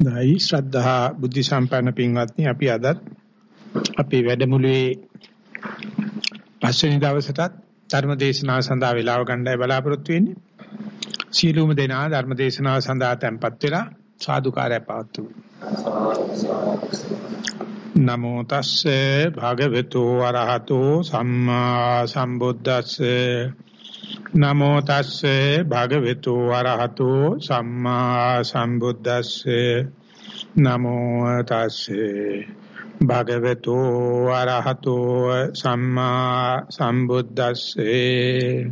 දෛ ශ්‍රද්ධා බුද්ධ සම්පන්න පින්වත්නි අපි අදත් අපේ වැඩමුළුවේ පස්වෙනි දවසටත් ධර්ම දේශනාව සඳහා වේලාව ගන්නයි බලාපොරොත්තු වෙන්නේ. සීලුම දෙනා ධර්ම දේශනාව සඳහා tempත් වෙලා සාදුකාරය පවත්තු. නමෝ තස්සේ භගවතු වරහතෝ සම්මා සම්බුද්දස්සේ නමෝ තස්සේ භගවතු වරහතෝ සම්මා සම්බුද්දස්සේ. නමෝ තස්සේ භගවතු වරහතෝ සම්මා සම්බුද්දස්සේ.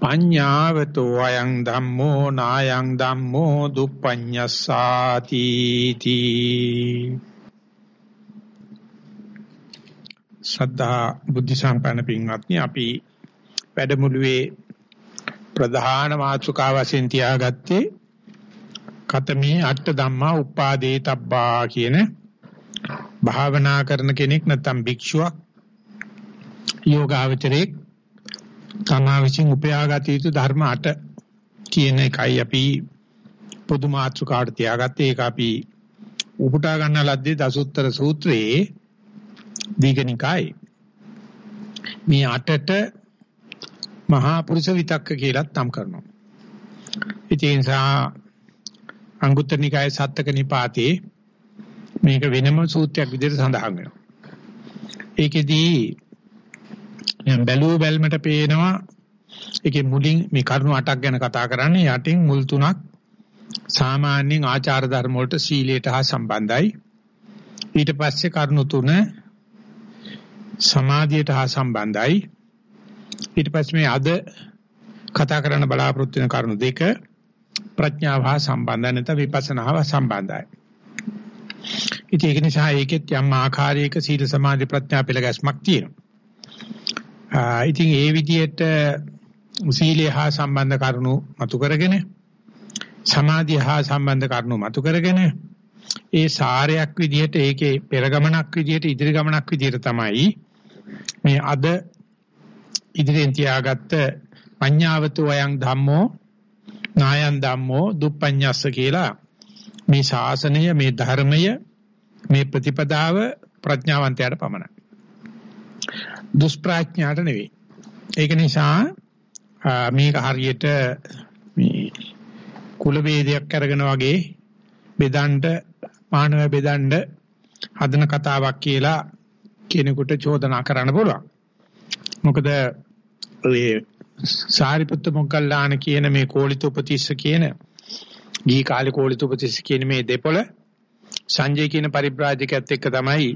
පඤ්ඤාවතෝ අයං ධම්මෝ නායං ධම්මෝ දුප්පඤ්ඤස්සාති තී සද්ධා බුද්ධ සම්පන්න පින්වත්නි අපි වැඩමුළුවේ ප්‍රධාන මාතෘකාව වශයෙන් තියාගත්තේ කතමේ අට්ඨ ධම්මා උපාදේ තබ්බා කියන භාවනා කරන කෙනෙක් නැත්නම් භික්ෂුවක් යෝගාවචරයේ තමා විසින් උපයාගත යුතු ධර්ම 8 කියන එකයි අපි පොදු මාතෘකාවට තියාගත්තේ. ඒක අපි උපුටා ගන්න ලද්දේ දසුත්තර සූත්‍රයේ දීඝනිකායි මේ 8ට මහා පුරුෂ විතක්ක කියලාත් නම් කරනවා. ඒ නිසා අංගුත්තර නිකායේ සත්තක නිපාතේ මේක වෙනම සූත්‍රයක් විදිහට සඳහන් වෙනවා. ඒකෙදී මම බැලුව බැලමට පේනවා ඒකේ මුලින් මේ කරුණු 8ක් ගැන කතා කරන්නේ යටින් මුල් තුනක් සාමාන්‍යයෙන් ආචාර ධර්ම වලට සීලයට හා සම්බන්ධයි. ඊට පස්සේ කරුණු තුන සමාධියට හා සම්බන්ධයි. ඊට පස්සේ මේ අද කතා කරන්න බලාපොරොත්තු වෙන කරුණු දෙක ප්‍රඥාව හා සම්බන්ධ නැත්නම් විපස්සනාව සම්බන්ධයි. ඉතින් ඒක නිසා ඒකෙත් යම් ආකාරයක සීල සමාධි ප්‍රඥා පෙළ ගැස්මක් තියෙනවා. ඉතින් ඒ විදිහට සීලය හා සම්බන්ධ කරුණු මතු කරගෙන සමාධිය හා සම්බන්ධ කරුණු මතු කරගෙන ඒ සාරයක් විදිහට ඒකේ පෙරගමනක් විදිහට ඉදිරි ගමනක් විදිහට තමයි මේ අද ඉදිරියෙන් තියාගත්ත පඤ්ඤාවතු වයං ධම්මෝ නායං ධම්මෝ දුප්පඤ්ඤස්ස කියලා මේ ශාසනය මේ ධර්මය මේ ප්‍රතිපදාව ප්‍රඥාවන්තයාට පමණයි. දුෂ්ප්‍රඥාට නෙවෙයි. ඒක නිසා මේක හරියට මේ කුල වේදයක් අරගෙන වගේ බෙදන්න මානව බෙදන්න හදන කතාවක් කියලා කෙනෙකුට චෝදනා කරන්න පුළුවන්. මොකද ඒ සාරිපුත්ත මොග්ගල්ලාන කියන මේ කෝලිත උපතිස්ස කියන ගිහි කාලේ කෝලිත උපතිස්ස කියන මේ දෙපොළ සංජය කියන පරිබ්‍රාජකයත් එක්ක තමයි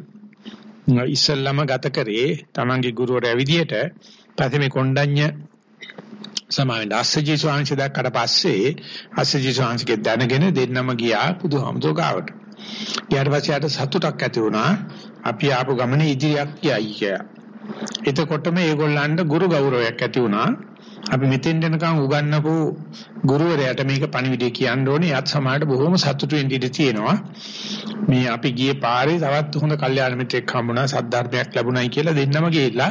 ඉස්සල්ලාම ගත කරේ තමන්ගේ ගුරුවරයා විදියට පස්සේ මේ කොණ්ඩඤ්ඤ සමාවෙන්න අස්සජී ස්වාමීන් දැක්කට පස්සේ අස්සජී ස්වාමීන්ගේ දැනගෙන දෙන්නම ගියා බුදුහාමුදුර ගාවට. ඊට පස්සේ ආට සතුටක් ඇති වුණා අපි ආපු ගමනේ ඉදිරියක් යයි කියලා. එතකොටම ඒගොල්ලන්ට ගුරු ගෞරවයක් ඇති වුණා. අපි මෙතෙන් දෙනකන් උගන්වපු ගුරුවරයාට මේක පණිවිඩය කියන්න ඕනේ. යත් සමාජයට බොහොම සතුටුෙන් ඉඳී තියෙනවා. මේ අපි ගියේ පාරේ තවත් හොඳ කල්යාණ මිත්‍රෙක් හම්බුණා, සද්ධාර්ථයක් ලැබුණයි කියලා දෙන්නම ගිහිල්ලා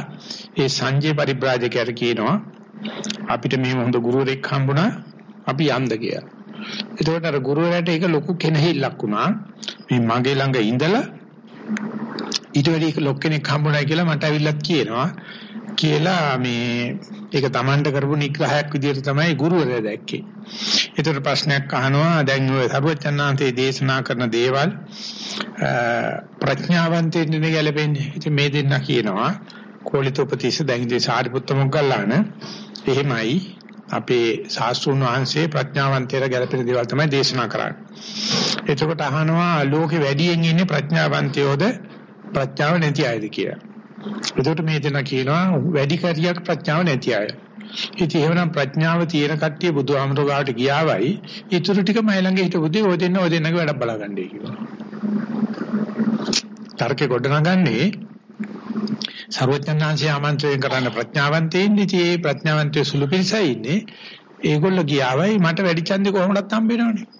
ඒ සංජේ පරිබ්‍රාජකයාට කියනවා අපිට මේ හොඳ ගුරුවරෙක් හම්බුණා. අපි යන්ද කියලා. එතකොට අර ගුරුවරයාට ඒක ලොකු කෙනෙහිල්ලක් වුණා. මේ මගේ ළඟ ඉඳලා ඊට වැඩි ලොක්කෙනෙක් හම්බුනායි කියලා මට ඇවිල්ලත් කියනවා කියලා මේ ඒක Tamanට කරපු නිග්‍රහයක් විදිහට තමයි ගුරුවරයා දැක්කේ. ඒතර ප්‍රශ්නයක් අහනවා දැන් ඔය සර්වචන්නාන්තේ දේශනා කරන දේවල් ප්‍රඥාවන්තයින් නේ ගැලපෙන්නේ. ඉතින් මේ දෙන්න කියනවා කෝලිතෝපතිස්ස දැන් ඉතින් සාරිපුත්ත මොග්ගල්ලාන එහෙමයි අපේ ශාස්ත්‍රුන් වහන්සේ ප්‍රඥාවන්තයර ගැලපෙන දේවල් තමයි දේශනා කරන්නේ. එතකොට අහනවා ලෝකෙ වැඩියෙන් ඉන්නේ ප්‍රඥාවන්තයෝද ප්‍රඥාව නැති අයද කියලා. එතකොට මේ දෙනා කියනවා වැඩි කරියක් ප්‍රඥාව නැති අය. ඉතින් එහෙනම් ප්‍රඥාව තියෙන කට්ටිය බුදුහාමුදුර ගාවට ගියාවයි ඊටු ටික මයි ළඟ හිටපුදී ඔය දෙන්න ඔය දෙන්නගේ වැඩ බලාගන්නයි කිව්වා. තර්කේ ගොඩනගන්නේ සර්වඥාන්සේ ආමන්ත්‍රණය කරන්න ප්‍රඥාවන්තයින් ඉතින් ඒ ප්‍රඥාවන්තය සුළු පිළිසයි ඉන්නේ. ඒගොල්ලෝ ගියාවයි මට වැඩි ඡන්දේ කොහොමදත් හම්බ වෙනවනේ.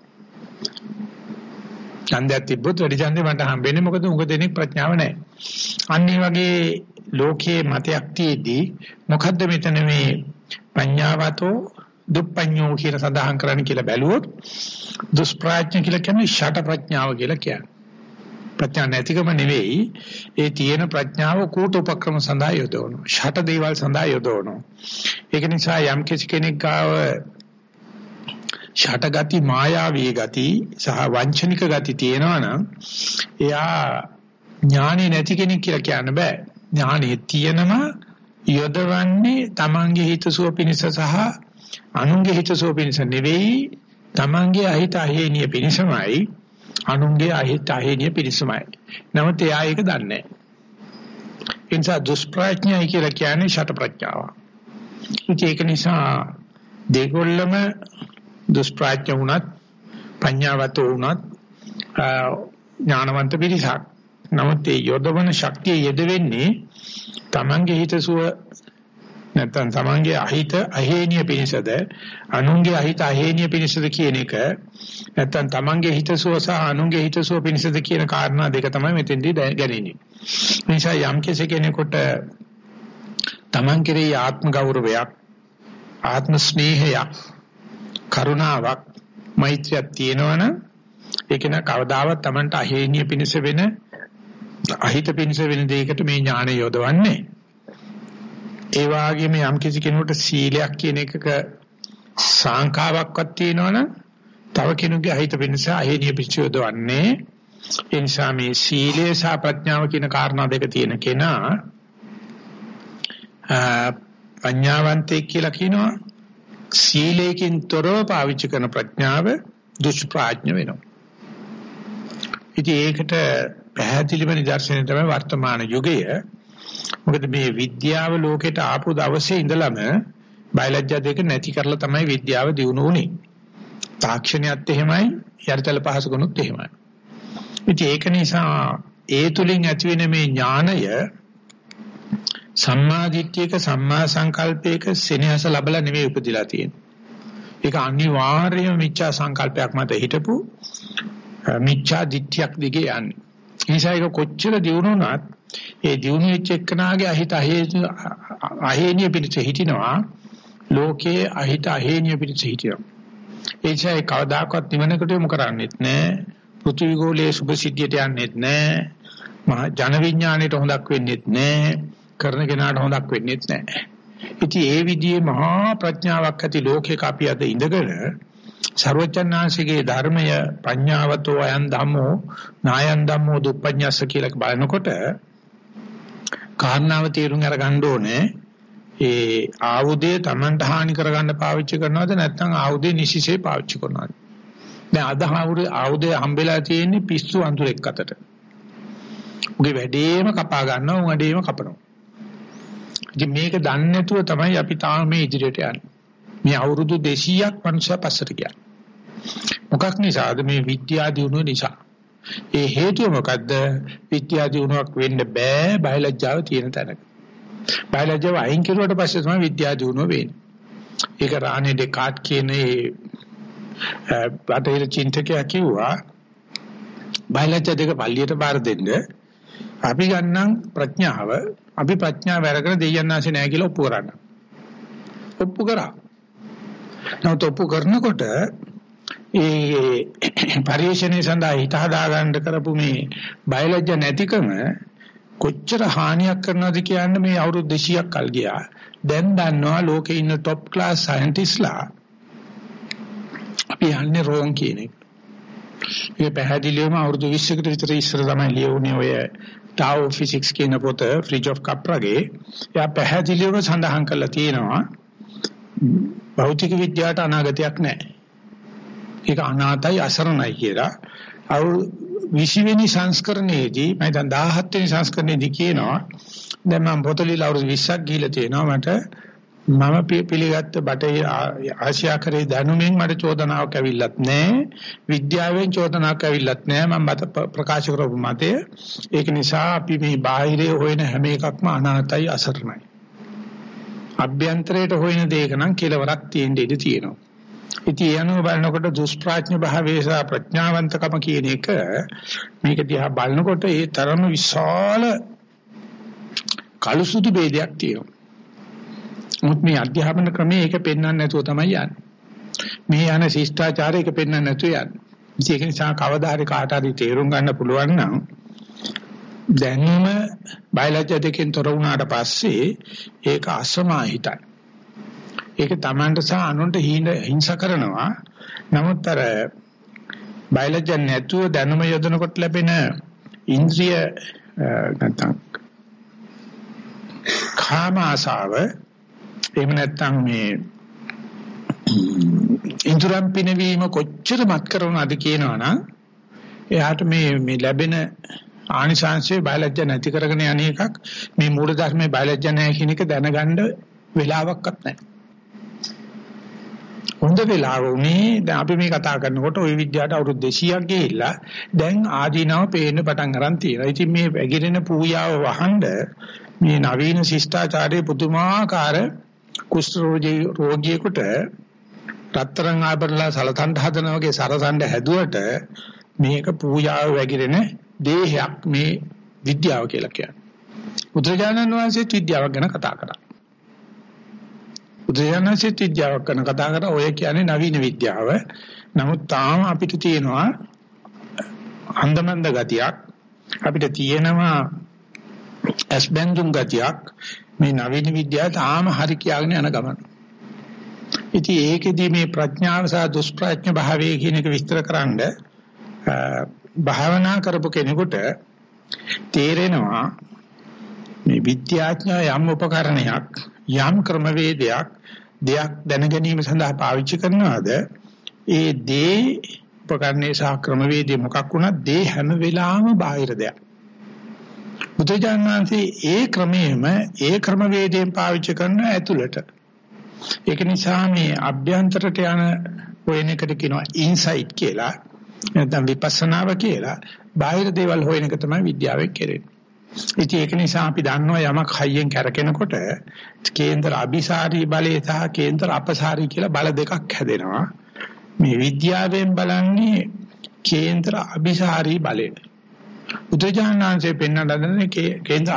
ඡන්දයක් තිබ්බොත් වැඩි ඡන්දේ මට හම්බෙන්නේ මොකද උඟ දෙනෙක් ප්‍රඥාව නැහැ. අන්න ඒ වගේ ලෝකයේ මතයක් තියේදී මොකද්ද මෙතන මේ පඤ්ඤාවතෝ දුප්පඤ්ඤෝ කියන සඳහන් කරන්න කියලා බැලුවොත් දුෂ්ප්‍රඥ කියලා කියන්නේ ෂට ප්‍රඥාව කියලා කියන්නේ. ප්‍රඥා නැතිකම නෙවෙයි ඒ තියෙන ප්‍රඥාව කූට උපක්‍රම සඳහා යොදවනවා. ෂට දේවල් සඳහා යොදවනවා. ඒක නිසා යම් කෙනෙක් ගාව ෂට ගති මායාවී ගති සහ වංචනික ගති තියෙනවා නම් එයා ඥානෙ නැති කෙනෙක් කියලා කියන්න බෑ. ඥානෙ තියෙනම යොදවන්නේ Tamange හිතසුව පිණිස සහ අනුන්ගේ හිතසුව පිණිස නෙවෙයි Tamange අහිත අහේනිය පිණිසමයි අනුන්ගේ අහිත අහේනිය පිණිසමයි. නමුත් එයා ඒක දන්නේ නැහැ. ඒ නිසා දුෂ්ප්‍රඥයි කියලා කියන්නේ ෂට ප්‍රඥාව. ඒක නිසා දෙගොල්ලම දුෂ්ප්‍රඥ වුණත් පඤ්ඤාවත වුණත් ඥානවන්ත පිරිසක්. නමුත් ඒ යොදවන ශක්තිය යෙදෙන්නේ තමන්ගේ හිතසුව නැත්නම් තමන්ගේ අහිත අහේනිය පිණිසද අනුන්ගේ අහිත අහේනිය පිණිසද කියන එක නැත්නම් තමන්ගේ හිතසුව සහ අනුන්ගේ හිතසුව පිණිසද කියන කාරණා දෙක තමයි මෙතෙන්දී ගැනෙන්නේ. නිසා යම් කෙනෙකුට තමන් කෙරෙහි ආත්ම ගෞරවයක් ආත්ම ස්නේහයක් කරුණාවක් මෛත්‍රියක් තියෙනවනම් ඒක න කවදාවත් Tamanට අහේනිය පිණිස වෙන අහිත පිණිස වෙන දෙයකට මේ ඥාණය යොදවන්නේ. ඒ වගේම යම් කිසි කෙනෙකුට සීලයක් කියන එකක සංකාවක්වත් තියෙනවනම් තව කෙනෙකුගේ අහිත පිණිස අහේනිය පිණිස යොදවන්නේ. ඒ නිසා මේ සීලය සහ ප්‍රඥාව කියන කාරණා දෙක තියෙන කෙනා පඤ්ඤාවන්තයෙක් කියලා කියනවා. සීලයෙන් තොරව පාවිච්චි කරන ප්‍රඥාව දුෂ්ප්‍රඥ වෙනවා. ඉතින් ඒකට පැහැදිලිම නිදර්ශනය තමයි වර්තමාන යුගය. මොකද මේ විද්‍යාව ලෝකෙට ආපු දවසේ ඉඳලම බයලජ්ජා දෙක නැති කරලා තමයි විද්‍යාව දියුණු වුනේ. තාක්ෂණයත් එහෙමයි, යටිතල පහසුකනුත් එහෙමයි. ඉතින් ඒක නිසා ඒ තුලින් ඇතිවෙන මේ ඥාණය සම්මා දිට්ඨියක සම්මා සංකල්පයක සෙනෙහස ලැබලා නෙවෙයි උපදිලා තියෙන්නේ. ඒක අනිවාර්යයෙන්ම මිච්ඡා සංකල්පයක් මත හිටපු මිච්ඡා දිට්ඨියක් දිගේ යන්නේ. නිසා ඒක කොච්චර දියුණුනත් ඒ දියුණු වෙච්ච එක්කනාගේ අහිත අහේනිය පිටස හිටිනවා ලෝකයේ අහිත අහේනිය පිටස හිටිනවා. ඒ නිසා ඒ කවදාකවත් නිවනකට යොමු කරන්නේත් නැහැ. පෘථිවි ගෝලයේ සුභ සිද්ධියට යන්නේත් නැහැ. මහා ජන විඥාණයට හොඳක් වෙන්නේත් නැහැ. කරන කෙනාට හොඳක් වෙන්නේ නැහැ. ඉතින් ඒ විදිහේ මහා ප්‍රඥාවක් ඇති ලෝකයක අපි අද ඉඳගෙන ਸਰවචන්නාංශිකේ ධර්මය පඤ්ඤාවතෝ අයන් ධම්මෝ නායන් ධම්මෝ දුප්පඤ්ඤස්ස කියලා බලනකොට කාරණාව තේරුම් අරගන්න ඕනේ. ඒ ආයුධය Tamanට හානි කරගන්න පාවිච්චි කරනවද නැත්නම් ආයුධය නිසිසේ පාවිච්චි කරනවද? දැන් අද ආයුධය හම්බෙලා තියෙන්නේ පිස්සු අඳුරෙක් අතට. උගේ වැඩේම කපා ගන්නවා උන් වැඩේම කපනවා. ඉතින් මේක දන්නේ නැතුව තමයි අපි තාම මේ ඉදිරියට යන්නේ. මේ අවුරුදු 200ක් මනුෂ්‍ය පස්සට ගියා. මොකක් නිසාද මේ විද්‍යා දියුණුව නිසා. ඒ හේතුව මොකද්ද? විද්‍යා දියුණුවක් වෙන්න බෑ බයලජ්ජාව තියෙන තැනක. බයලජ්ජාව අයින් කරුවට පස්සේ තමයි විද්‍යා දියුණුව වෙන්නේ. ඒක රානේ ඩෙකාට් කියන ඒ බටහිර චින්තකයා කිව්වා බයලජ්ජා දෙක පල්ලියට බාර දෙන්න අපි ගන්නම් ප්‍රඥාව අපි ප්‍රඥාව වැඩගෙන දෙයයන් ආසේ නැහැ කියලා ඔප්පු කරන්න. ඔප්පු කරා. නමුත් ඔප්පු කරනකොට ඒ පරිශ්‍රණය සඳහා හිත හදාගන්න කරපු මේ බයලජ්‍ය නැතිකම කොච්චර හානියක් කරනවද කියන්නේ මේ අවුරුදු 200ක් කල් ගියා. දැන් දන්නවා ලෝකේ ඉන්න টොප් ක්ලාස් සයන්ටිස්ලා අපි යන්නේ රෝන් කියන එක. ඒ පැහැදිලිවම අවුරුදු 20කට විතර ඉස්සර තමයි ලියුනේ ඔය ටාව් ෆිසික්ස් කියන පොත ෆ්‍රිජ් ඔෆ් කප්රගේ එයා පැහැදිලිවම සඳහන් කරලා තියෙනවා භෞතික විද්‍යාවට අනාගතයක් නැහැ. ඒක අනාතයි අසරණයි කියලා. අව 20 වෙනි සංස්කරණයේදී මම දැන් 17 වෙනි සංස්කරණයේදී කියනවා දැන් මම පොතලිලා අවුරුදු 20ක් ගිහිලා තියෙනවා මට මම පිළිගත්ත බටේ ආසියාකරේ දැනුමෙන් මට චෝදනාවක් ඇවිල්ලත් නැහැ විද්‍යාවෙන් චෝදනාවක් ඇවිල්ලත් නැහැ මම මත ප්‍රකාශ කරපු මතය. ඒක නිසා අපි මේ බාහිරේ හොයන හැම එකක්ම අනාතයි අසරණයි. අභ්‍යන්තරයට හොයන දෙයක නම් කෙලවරක් තියෙන්න ඉඩ තියෙනවා. ඉතින් යනෝ බලනකොට දුෂ්ප්‍රඥ භාවයේ සහ ප්‍රඥාවන්තකම කියන එක මේක දිහා බලනකොට ඒ තරම විශාල කලුසුදු ભેදයක් තියෙනවා. නමුත් මේ අධ්‍යාපන ක්‍රමයේ ඒක පෙන්වන්න නැතුව තමයි යන්නේ. මේ යන ශිෂ්ටාචාරයක පෙන්වන්න නැතු යන්නේ. ඒක නිසා කවදා හරි කාට හරි තේරුම් ගන්න පුළුවන් නම් දැනුම බයලජ්‍ය දෙකෙන් තොර වුණාට පස්සේ ඒක අසමාහිතයි. ඒක Tamanට සහ අනුන්ට හිංසා කරනවා. නමුත් අර බයලජ්‍ය නැතුව දැනුම යොදනකොට ලැබෙන ඉන්ද්‍රිය නැත්නම් කාම ආසාව එහෙම නැත්නම් මේ ඉන්ද්‍රම් පිනවීම කොච්චර මත් කරනවද කියනවනම් එයාට මේ මේ ලැබෙන ආනිසංශයේ බයලජ්‍ය නැති කරගෙන යන එකක් මේ මූල ධර්මයේ බයලජ්‍ය නැහැ කියන එක දැනගන්න වෙලාවක්වත් නැහැ. හොඳ වෙලාව උනේ දැන් අපි මේ කතා කරනකොට ওই විද්‍යාවට අවුරුදු 200ක් ගිහිල්ලා දැන් ආදීනව පේන්න පටන් ගන්න තියෙනවා. ඉතින් මේ වැగిරෙන පූජාව වහන්න මේ නවීන ශිෂ්ටාචාරයේ පුදුමාකාර කුෂ්ඨ රෝගියෙකුට රත්තරන් ආභරණලා සලතන් හදන වගේ සරසඬ හැදුවට මේක පූජාව වැగిරෙන දේහයක් මේ විද්‍යාව කියලා කියන්නේ. බුදුරජාණන් වහන්සේ විද්‍යාවක් ගැන කතා කරා. බුදුරජාණන්සේ විද්‍යාවක් ගැන කතා කරා ඔය කියන්නේ නවීන විද්‍යාව. නමුත් තාම අපිට තියෙනවා අන්දමන්ද ගතියක්. අපිට තියෙනවා ඇස්බැඳුම් ගතියක්. මේ නවීන විද්‍යාව තාම හරි කියාගෙන යන ගමන. ඉතින් ඒකෙදි මේ ප්‍රඥාව සහ දුෂ්ප්‍රඥ භාවය කියන එක විස්තරකරනද භාවනා කරපු කෙනෙකුට තේරෙනවා මේ විද්‍යාඥය යම් උපකරණයක් යම් ක්‍රමවේදයක් දෙයක් දැන ගැනීම සඳහා පාවිච්චි කරනවාද ඒ දේ උපකරණේ සහ ක්‍රමවේදය මොකක් වුණත් දේ හැම වෙලාවෙම බාහිර දෙයක්. බුදුජානනාංශේ ඒ ක්‍රමයේම ඒ ක්‍රමවේදයෙන් පාවිච්චි කරන ඇතුළට ඒක නිසා මේ අභ්‍යන්තරට යන හොයන එකට කියනවා ඉන්සයිට් කියලා. නැත්නම් විපස්සනාව කියලා. බාහිර දේවල් හොයන එක තමයි විද්‍යාවෙන් කරන්නේ. ඉතින් ඒක නිසා අපි දන්නවා යමක් හයියෙන් කරකිනකොට කේන්ද්‍ර අபிසාරී බලය සහ කේන්ද්‍ර අපසාරී කියලා බල දෙකක් හැදෙනවා. මේ විද්‍යාවෙන් බලන්නේ කේන්ද්‍ර අபிසාරී බලය. උදේජානංශයෙන් පෙන්වන කේන්ද්‍ර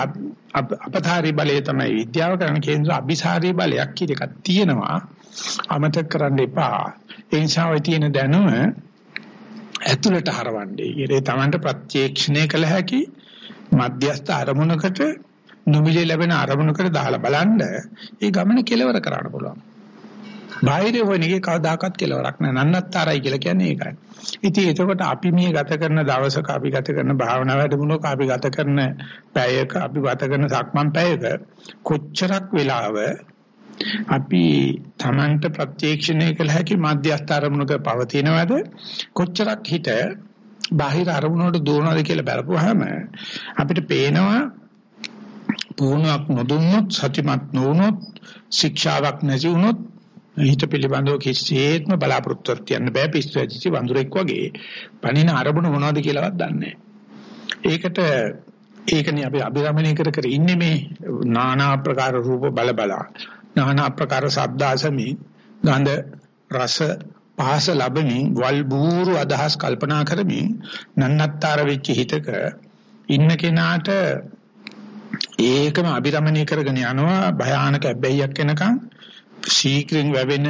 අපතාරී බලය තමයි විද්‍යාව කරන කේන්ද්‍ර අபிසාරී බලයක් කියන එකක් තියෙනවා. අමතක කරන්න එපා. ඒ නිසා ඔය තියෙන දැනුම ඇතුළට හරවන්නේ. ඒ තමන්ට ප්‍රත්‍යක්ෂණය කළ හැකි මධ්‍යස්ථ අරමුණකට නොමිලේ ලැබෙන අරමුණකට දාලා බලන්න ඒ ගමන කෙලවර කරන්න පුළුවන්. බාහිර වෙනගේ කවදාකවත් කෙලවරක් නැහැ. නන්නත්තරයි කියලා කියන්නේ ඒකයි. ඉතින් එතකොට අපි මේ ගත කරන දවසක අපි ගත කරන භාවනා වැඩමුළුවක අපි ගත කරන පැයක අපි ගත කරන සක්මන් පැයක කොච්චරක් වෙලාව අපි Tamanට ප්‍රත්‍යක්ෂණය කළ හැකි මධ්‍යස්ථ අරමුණක පවතිනවද කොච්චරක් හිත බාහිර අරමුණකට දුවනවාද කියලා බලපුවාම අපිට පේනවා පුහුණුවක් නොදුන්නොත් සතිමත් නොවුනොත් ශික්ෂාවක් නැති වුනොත් හිත පිළිබඳව කිසිේත්ම බලාපොරොත්තු තියන්න බෑ. පිස්සු ඇදිච්ච වඳුරෙක් වගේ පණින අරමුණ මොනවද කියලාවත් දන්නේ ඒකට ඒකනේ අපි අභිරමණය කර කර ඉන්නේ මේ নানা ආකාර රූප බල බලා. নানা ආකාර ශබ්ද අසමි ගන්ධ රස පහස ලැබමින් වල් බూరు අදහස් කල්පනා කරමින් නන්නත්තර වෙච්ච හිතක ඉන්න කෙනාට ඒකම අභිරමණය කරගෙන යනවා. භයානක හැබැයික් වෙනකන් ශීඝ්‍රයෙන් වැවෙන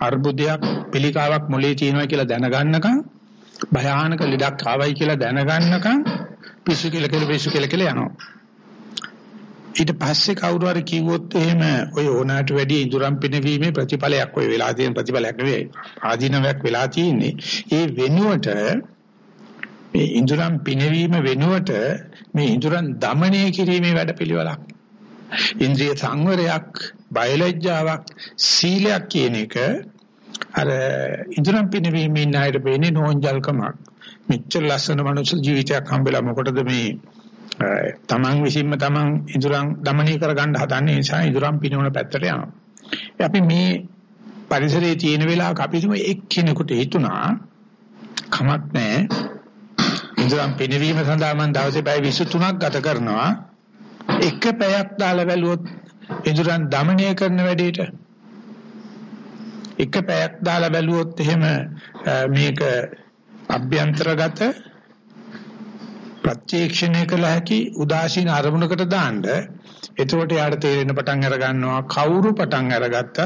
අර්බුදයක් පිළිකාවක් මොලේ තියෙනවා කියලා දැනගන්නකම් භයානක ලෙඩක් ආවයි කියලා දැනගන්නකම් පිස්සු කියලා කියලා පිස්සු කියලා කියලා යනවා. ඊට පස්සේ කවුරු හරි කිව්වොත් එහෙම ඔය ඕනාට වැඩි ඉඳුරම් පිනවීමේ ප්‍රතිඵලයක් ඔය වෙලා තියෙන ප්‍රතිඵලයක් නෙවෙයි. ආධිනවයක් වෙලා තියෙන්නේ. ඒ වෙනුවට මේ ඉඳුරම් පිනවීම වෙනුවට මේ ඉඳුරම් দমনය කිරීමේ වැඩපිළිවෙලක්. ඉන්ද්‍රිය සංවරයක්, බයලජ්ජාවක්, සීලයක් කියන එක අර ඉදරම් පිනවීමේ ණයට වෙන්නේ නෝන්ජල්කමක්. මෙච්චර ලස්සන මනුස්ස ජීවිතයක් හම්බෙලා මොකටද මේ තමන් විසින්ම තමන් ඉදරම් দমনය කරගන්න හදන්නේ නිසා ඉදරම් පිනවන පැත්තට යනවා. අපි මේ පරිසරයේ තියෙන වෙලාවක අපිටම එක්කිනෙකුට හිතුණා කමක් නැහැ. ඉදරම් පිනවීම සඳහා මම දවසේ පැය 23ක් ගත කරනවා. එක පැයක් දාලා බැලුවොත් ඉඳුරන් দমনය කරන වැඩේට එක පැයක් දාලා බැලුවොත් එහෙම මේක අභ්‍යන්තරගත ප්‍රත්‍යක්ෂණය කළ හැකි උදාසීන අරමුණකට දාන්න. එතකොට යාට තේරෙන පටන් අර ගන්නවා කවුරු පටන් අරගත්තත්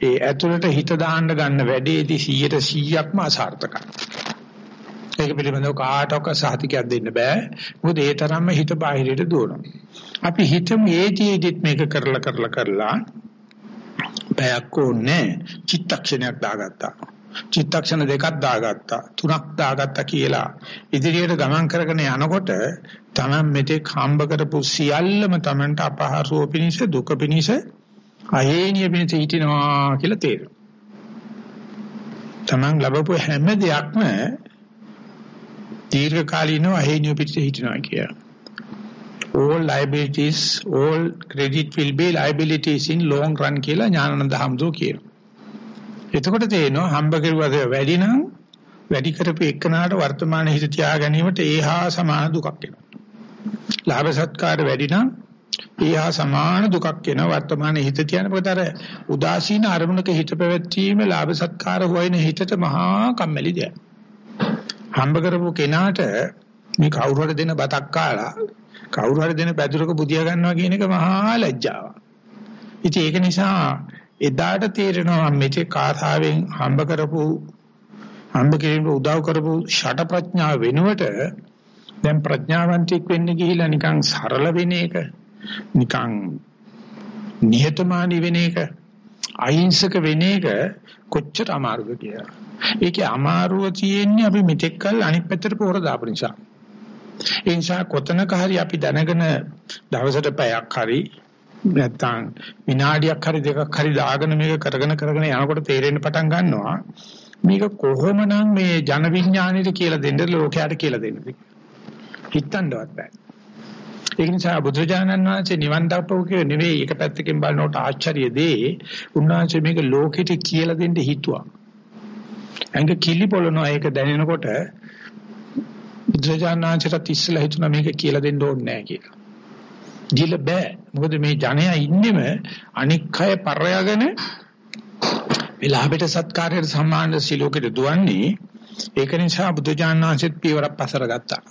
ඒ ඇතුළට හිත දාන්න ගන්න වැඩේදී 100%ක්ම අසාර්ථකයි. ඒක පිළිබඳව කාටවත් සහතිකයක් දෙන්න බෑ. මොකද ඒ තරම්ම හිත බාහිරයට දුවනවා. අපි හිතමු ඒතිෙදිත් මේක කරලා කරලා කරලා පැයක් ඕනේ චිත්තක්ෂණයක් දාගත්තා. චිත්තක්ෂණ දෙකක් දාගත්තා. තුනක් දාගත්තා කියලා ඉදිරියට ගමන් කරගෙන යනකොට තමන් මෙතෙක් හම්බ කරපු සියල්ලම තමන්ට අපහසුව පිනිස දුක පිනිස අහේනිය පිනිස හිටිනවා කියලා තේරෙනවා. තමන් ලැබපු හැම දෙයක්ම දීර්ඝ කාලීනව අහේනිය පිටේ හිටිනවා කියලා. all liabilities all credit will be liabilities in long run කියලා ඥානানন্দ හම්දෝ කියනවා. එතකොට තේනවා හම්බ කරුවද වැඩි නම් වැඩි කරපු එකනාට වර්තමාන හිත තියා ගැනීමට ඒහා සමාන දුකක් එනවා. ලාභ සත්කාර වැඩි නම් ඒහා සමාන දුකක් එනවා වර්තමාන හිත තියන ප්‍රතර උදාසීන අරමුණක හිත පැවැත්වීම ලාභ සත්කාර හොයන හිතට මහා කම්මැලි දෙයක්. හම්බ කරපු කෙනාට මේ කවුරු හරි දෙන බතක් කාලා කවුරු හරි දෙන පැදුරක බුදියා ගන්නවා කියන එක මහා ලැජ්ජාවක්. ඉතින් ඒක නිසා එදාට තේරෙනවා මෙතේ කාථාවෙන් හම්බ කරපු හම්බ කිරීම උදව් කරපු ෂට ප්‍රඥාව වෙනුවට දැන් ප්‍රඥාවන්තෙක් වෙන්න ගිහිලා නිකන් සරල වෙන එක නිකන් නිහතමානී වෙන එක අහිංසක වෙන එක කොච්චර අමාරුද කියලා. ඒකේ අමාරුව තියෙන්නේ අපි මෙතෙක් කල් අනිත් පැත්තට පොර දාපු නිසා. ඒ නිසා කොතනක හරි අපි දැනගෙන දවසට පැයක් හරි නැත්තම් විනාඩියක් හරි දෙකක් හරි දාගෙන මේක කරගෙන කරගෙන යනකොට තේරෙන්න පටන් ගන්නවා මේක කොහොමනම් මේ ජන විඥාණයට කියලා දෙන්න ලෝකයට කියලා දෙන්නද හිතන්නවත් බෑ ඒ නිසා බුදුරජාණන් වහන්සේ නිවන් දක්වපු කිය නෙවෙයි එක පැත්තකින් බලනකොට ආශ්චර්ය දේ උන්වහන්සේ මේක ලෝකෙට කියලා දෙන්න හිතුවා අංග කිලි පොළනවා ඒක දැනෙනකොට බුදුරජාණන්සේට ඉස්සලා හිතුණා මේක කියලා දෙන්න ඕනේ නැහැ කියලා. දිල බෑ. මොකද මේ ජනයා ඉන්නෙම අනික් අය පරයාගෙන විලාපෙට සත්කාරයට සම්මාන සිලෝකෙට දුවන්නේ ඒක නිසා බුදුජානනාංශෙත් පියවරක් පසර ගත්තා.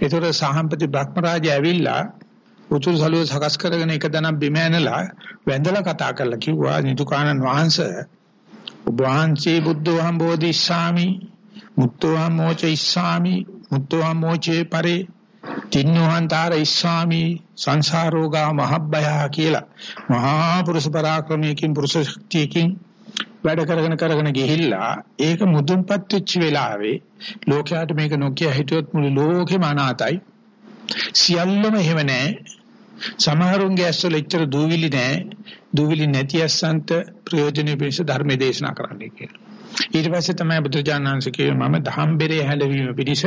ඒතර සහම්පති බ්‍රහ්මරාජය ඇවිල්ලා උතුරු සළුව සකස් කරගෙන එක දණක් බිම ඇනලා වැඳලා කතා කරලා කිව්වා නිදුකානන් වහන්සේ ඔබ වහන්සේ බුද්ධ වහම් බෝධිසාමි මුත්තෝහම් මොච ඉස්සාමි මුත්තෝහම් මොචේ පරේ තින්නෝහන්තර ඉස්සාමි සංසාරෝගා මහබ්බය කියලා. මහා පුරුෂ පරාක්‍රමයකින් පුරුෂ ශක්තියකින් වැඩ කරගෙන කරගෙන ගිහිල්ලා ඒක මුදුන්පත් වෙච්ච වෙලාවේ ලෝකයට මේක නොකිය හිටියොත් මුළු ලෝකෙම අනාතයි. සියල්ලම එහෙම නැහැ සමහරුන්ගේ ඇස්වල එච්චර දූවිලි නැහැ දූවිලි නැති ඇස්සන්ට ප්‍රයෝජනෙ පිණිස ධර්ම දේශනා කරන්නයි කියලා. ඊට පස්සේ තමයි බුදුජානනාංශ කියේ මම දහම්බෙරේ හැලවීම පිණිස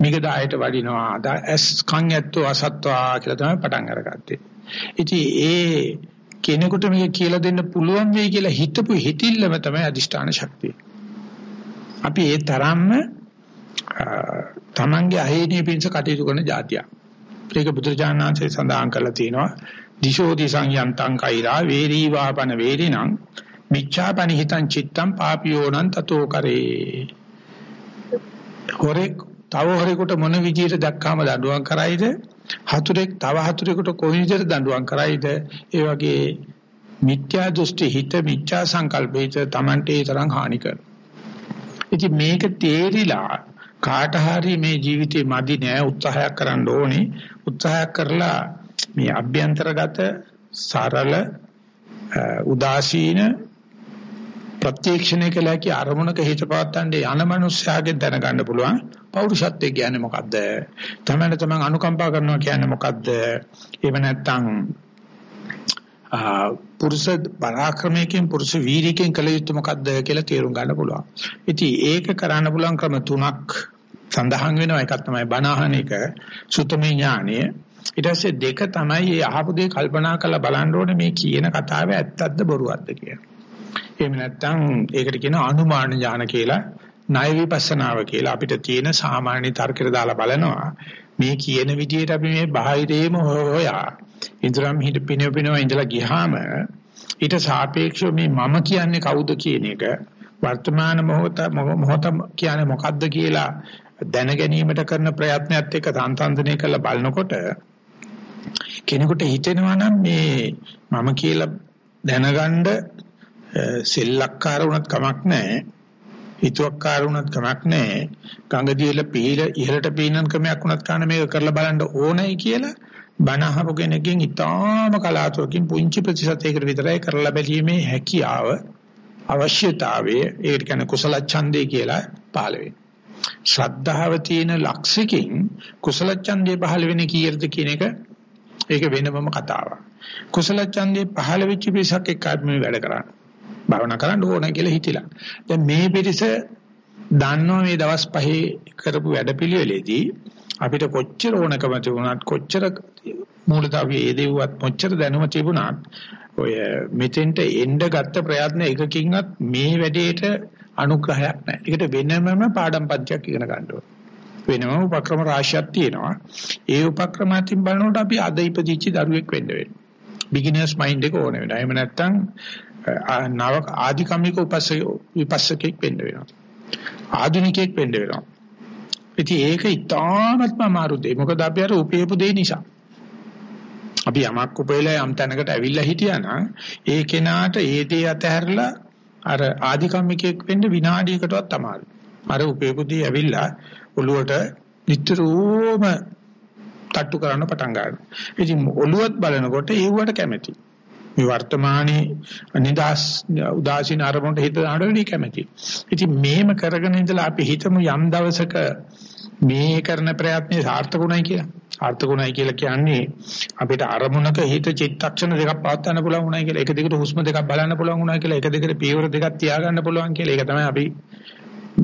මිගදායට වඩිනවා. ඇස් කන් ඇත්තෝ අසත්වා කියලා තමයි පටන් අරගත්තේ. ඉතින් ඒ කෙනෙකුට මේක කියලා දෙන්න පුළුවන් වෙයි කියලා හිතපු හිතිල්ලම තමයි අදිෂ්ඨාන ශක්තිය. අපි ඒ තරම්ම තමන්ගේ අහේනිය පිණිස කටයුතු කරන જાතියක්. ඒක බුදුරජාණන්සේ සඳහන් කරලා තියෙනවා. දිශෝ දිසං යන්තං කෛරා වේරී වාපන වේරිණං මිච්ඡාපනි හිතං චිත්තං පාපියෝනං තතෝ කරේ. හොරෙක් තව හොරෙකුට මොන විදියට දැක්කාම දඬුවම් කරයිද හතුරෙක් තව හතුරෙකුට කොයි විදිහට දඬුවම් කරයිද? ඒ වගේ මිත්‍යා දෘෂ්ටි හිත මිත්‍යා සංකල්පිත Tamante ඒ තරම් හානි ඉතින් මේක තේරිලා කාට හරි මේ ජීවිතේ මදි නෑ උත්සාහයක් කරන්න ඕනේ. උත්සාහයක් කරලා මේ අභ්‍යන්තරගත සරල උදාසීන ප්‍රත්‍යක්ෂණය කළ හැකි අරමුණක හිත පවත්තන්නේ යන මනුස්සයාගෙන් දැනගන්න පුළුවන් පෞරුෂත්වය කියන්නේ මොකද්ද? තමන්න තමන් අනුකම්පා කරනවා කියන්නේ මොකද්ද? එහෙම නැත්නම් පුරුෂ පරාක්‍රමයෙන් පුරුෂ වීරිකෙන් කළ යුතු මොකද්ද කියලා තේරුම් ගන්න පුළුවන්. ඉතින් ඒක කරන්න පුළුවන් ක්‍රම තුනක් සඳහන් වෙනවා. එකක් තමයි බණහන එක, සුතමේ ඥානය. ඊට පස්සේ දෙක තමයි මේ අහපු දේ කල්පනා කරලා බලන්න ඕනේ මේ කියන කතාව ඇත්තක්ද බොරුවක්ද කියලා. එහෙම නැත්නම් ඒකට කියනවා අනුමාන ඥාන කියලා ණය විපස්සනාව කියලා අපිට තියෙන සාමාන්‍ය තර්කයට දාලා බලනවා. මේ කියන විදිහට අපි මේ බාහිරේම හොයා ඉදරම් හිට පිනව පිනව ඉඳලා ගියාම ඊට සාපේක්ෂව මේ මම කියන්නේ කවුද කියන එක වර්තමාන මොහොත මොහොත කියන්නේ මොකද්ද කියලා දැන ගැනීමට කරන ප්‍රයත්නයත් එක්ක සංසන්දනය කරලා බලනකොට කෙනෙකුට හිතෙනවා නම් මේ මම කියලා දැනගන්න සෙල්ලක්කාර වුණත් කමක් නැහැ. හිතුවක්කාර වුණත් කමක් නැහැ. ගඟ දියල පීල ඉහළට පීනන ක්‍රමයක් වුණත් කන මේක කරලා බලන්න ඕනයි කියලා බණ අහපු කෙනෙක්ගෙන් ඉතාම කලාතුරකින් පුංචි ප්‍රතිශතයකට විතරයි කරලා බැලීමේ හැකියාව අවශ්‍යතාවය ඒකට කියන්නේ කුසල ඡන්දේ කියලා පහළ වෙනවා. ශ්‍රද්ධාව තියෙන ලක්ෂිකින් කුසල ඡන්දේ පහළ වෙන්නේ කීයද කියන එක ඒක වෙනමම කතාවක්. කුසල ඡන්දේ පහළ වෙච්ච පිරිසක් එක්කත් මේ වැඩ කරන්නේ. භාවනා කරන්න ඕන කියලා හිතිලා. දැන් මේ පිරිස දන්නවා මේ දවස් පහේ කරපු වැඩපිළිවෙලේදී අපිට කොච්චර ඕනකම තිබුණත් කොච්චර මූලතාවයේ යෙදුවත් කොච්චර දැනුම තිබුණත් ඔය මෙතෙන්ට එන්න ගත්ත ප්‍රයත්න එකකින්වත් මේ වැඩේට අනුග්‍රහයක් නැහැ. ඒකට වෙනමම පාඩම් පන්තියක් ඉගෙන ගන්න ඕන. වෙනම උපක්‍රම රාශියක් තියෙනවා. ඒ උපක්‍රම අතින් බලනකොට අපි අද ඉපදිච්ච දරුවෙක් වෙන්න වෙනවා. බිග්ිනර්ස් මයින්ඩ් එක ඕන වෙනවා. එහෙම නැත්නම් නව ආධිකම්මික උපස්සක විපස්සකෙක් වෙන්න වෙනවා. ආධුනිකයෙක් වෙන්න වෙනවා. ඉතින් ඒක ඉතාමත්ම අමාරු දෙයක්. මොකද අපි අර උපයපු දේ නිසා. අපි යමක් උපයලා යම් තැනකට ඇවිල්ලා හිටියා නම් ඒ කෙනාට ඒ දේ අතහැරලා අර ආධිකම්මිකයෙක් වෙන්න විනාඩියකටවත් අමාරුයි. අර උපේපුදී ඇවිල්ලා ඔළුවට නිතරම තට්ටු කරන්න පටන් ගන්නවා. ඉතින් ඔළුවත් බලනකොට ඒවට කැමැති. මේ වර්තමානයේ නිදාස් උදාසීන අරමුණට හිත දාන්න කැමැති. ඉතින් මේම කරගෙන ඉඳලා අපි හිතමු යම් දවසක මේ කරන ප්‍රයත්නේ සාර්ථකුණයි කියලා. සාර්ථකුණයි කියලා කියන්නේ අපිට අරමුණක හිත චිත්තක්ෂණ දෙකක් පවත්වන්න පුළුවන් උනායි කියලා. එක දිගට හුස්ම දෙකක් බලන්න පුළුවන් උනායි කියලා. එක දිගට පියවර දෙකක් තියාගන්න පුළුවන් කියලා. ඒක තමයි අපි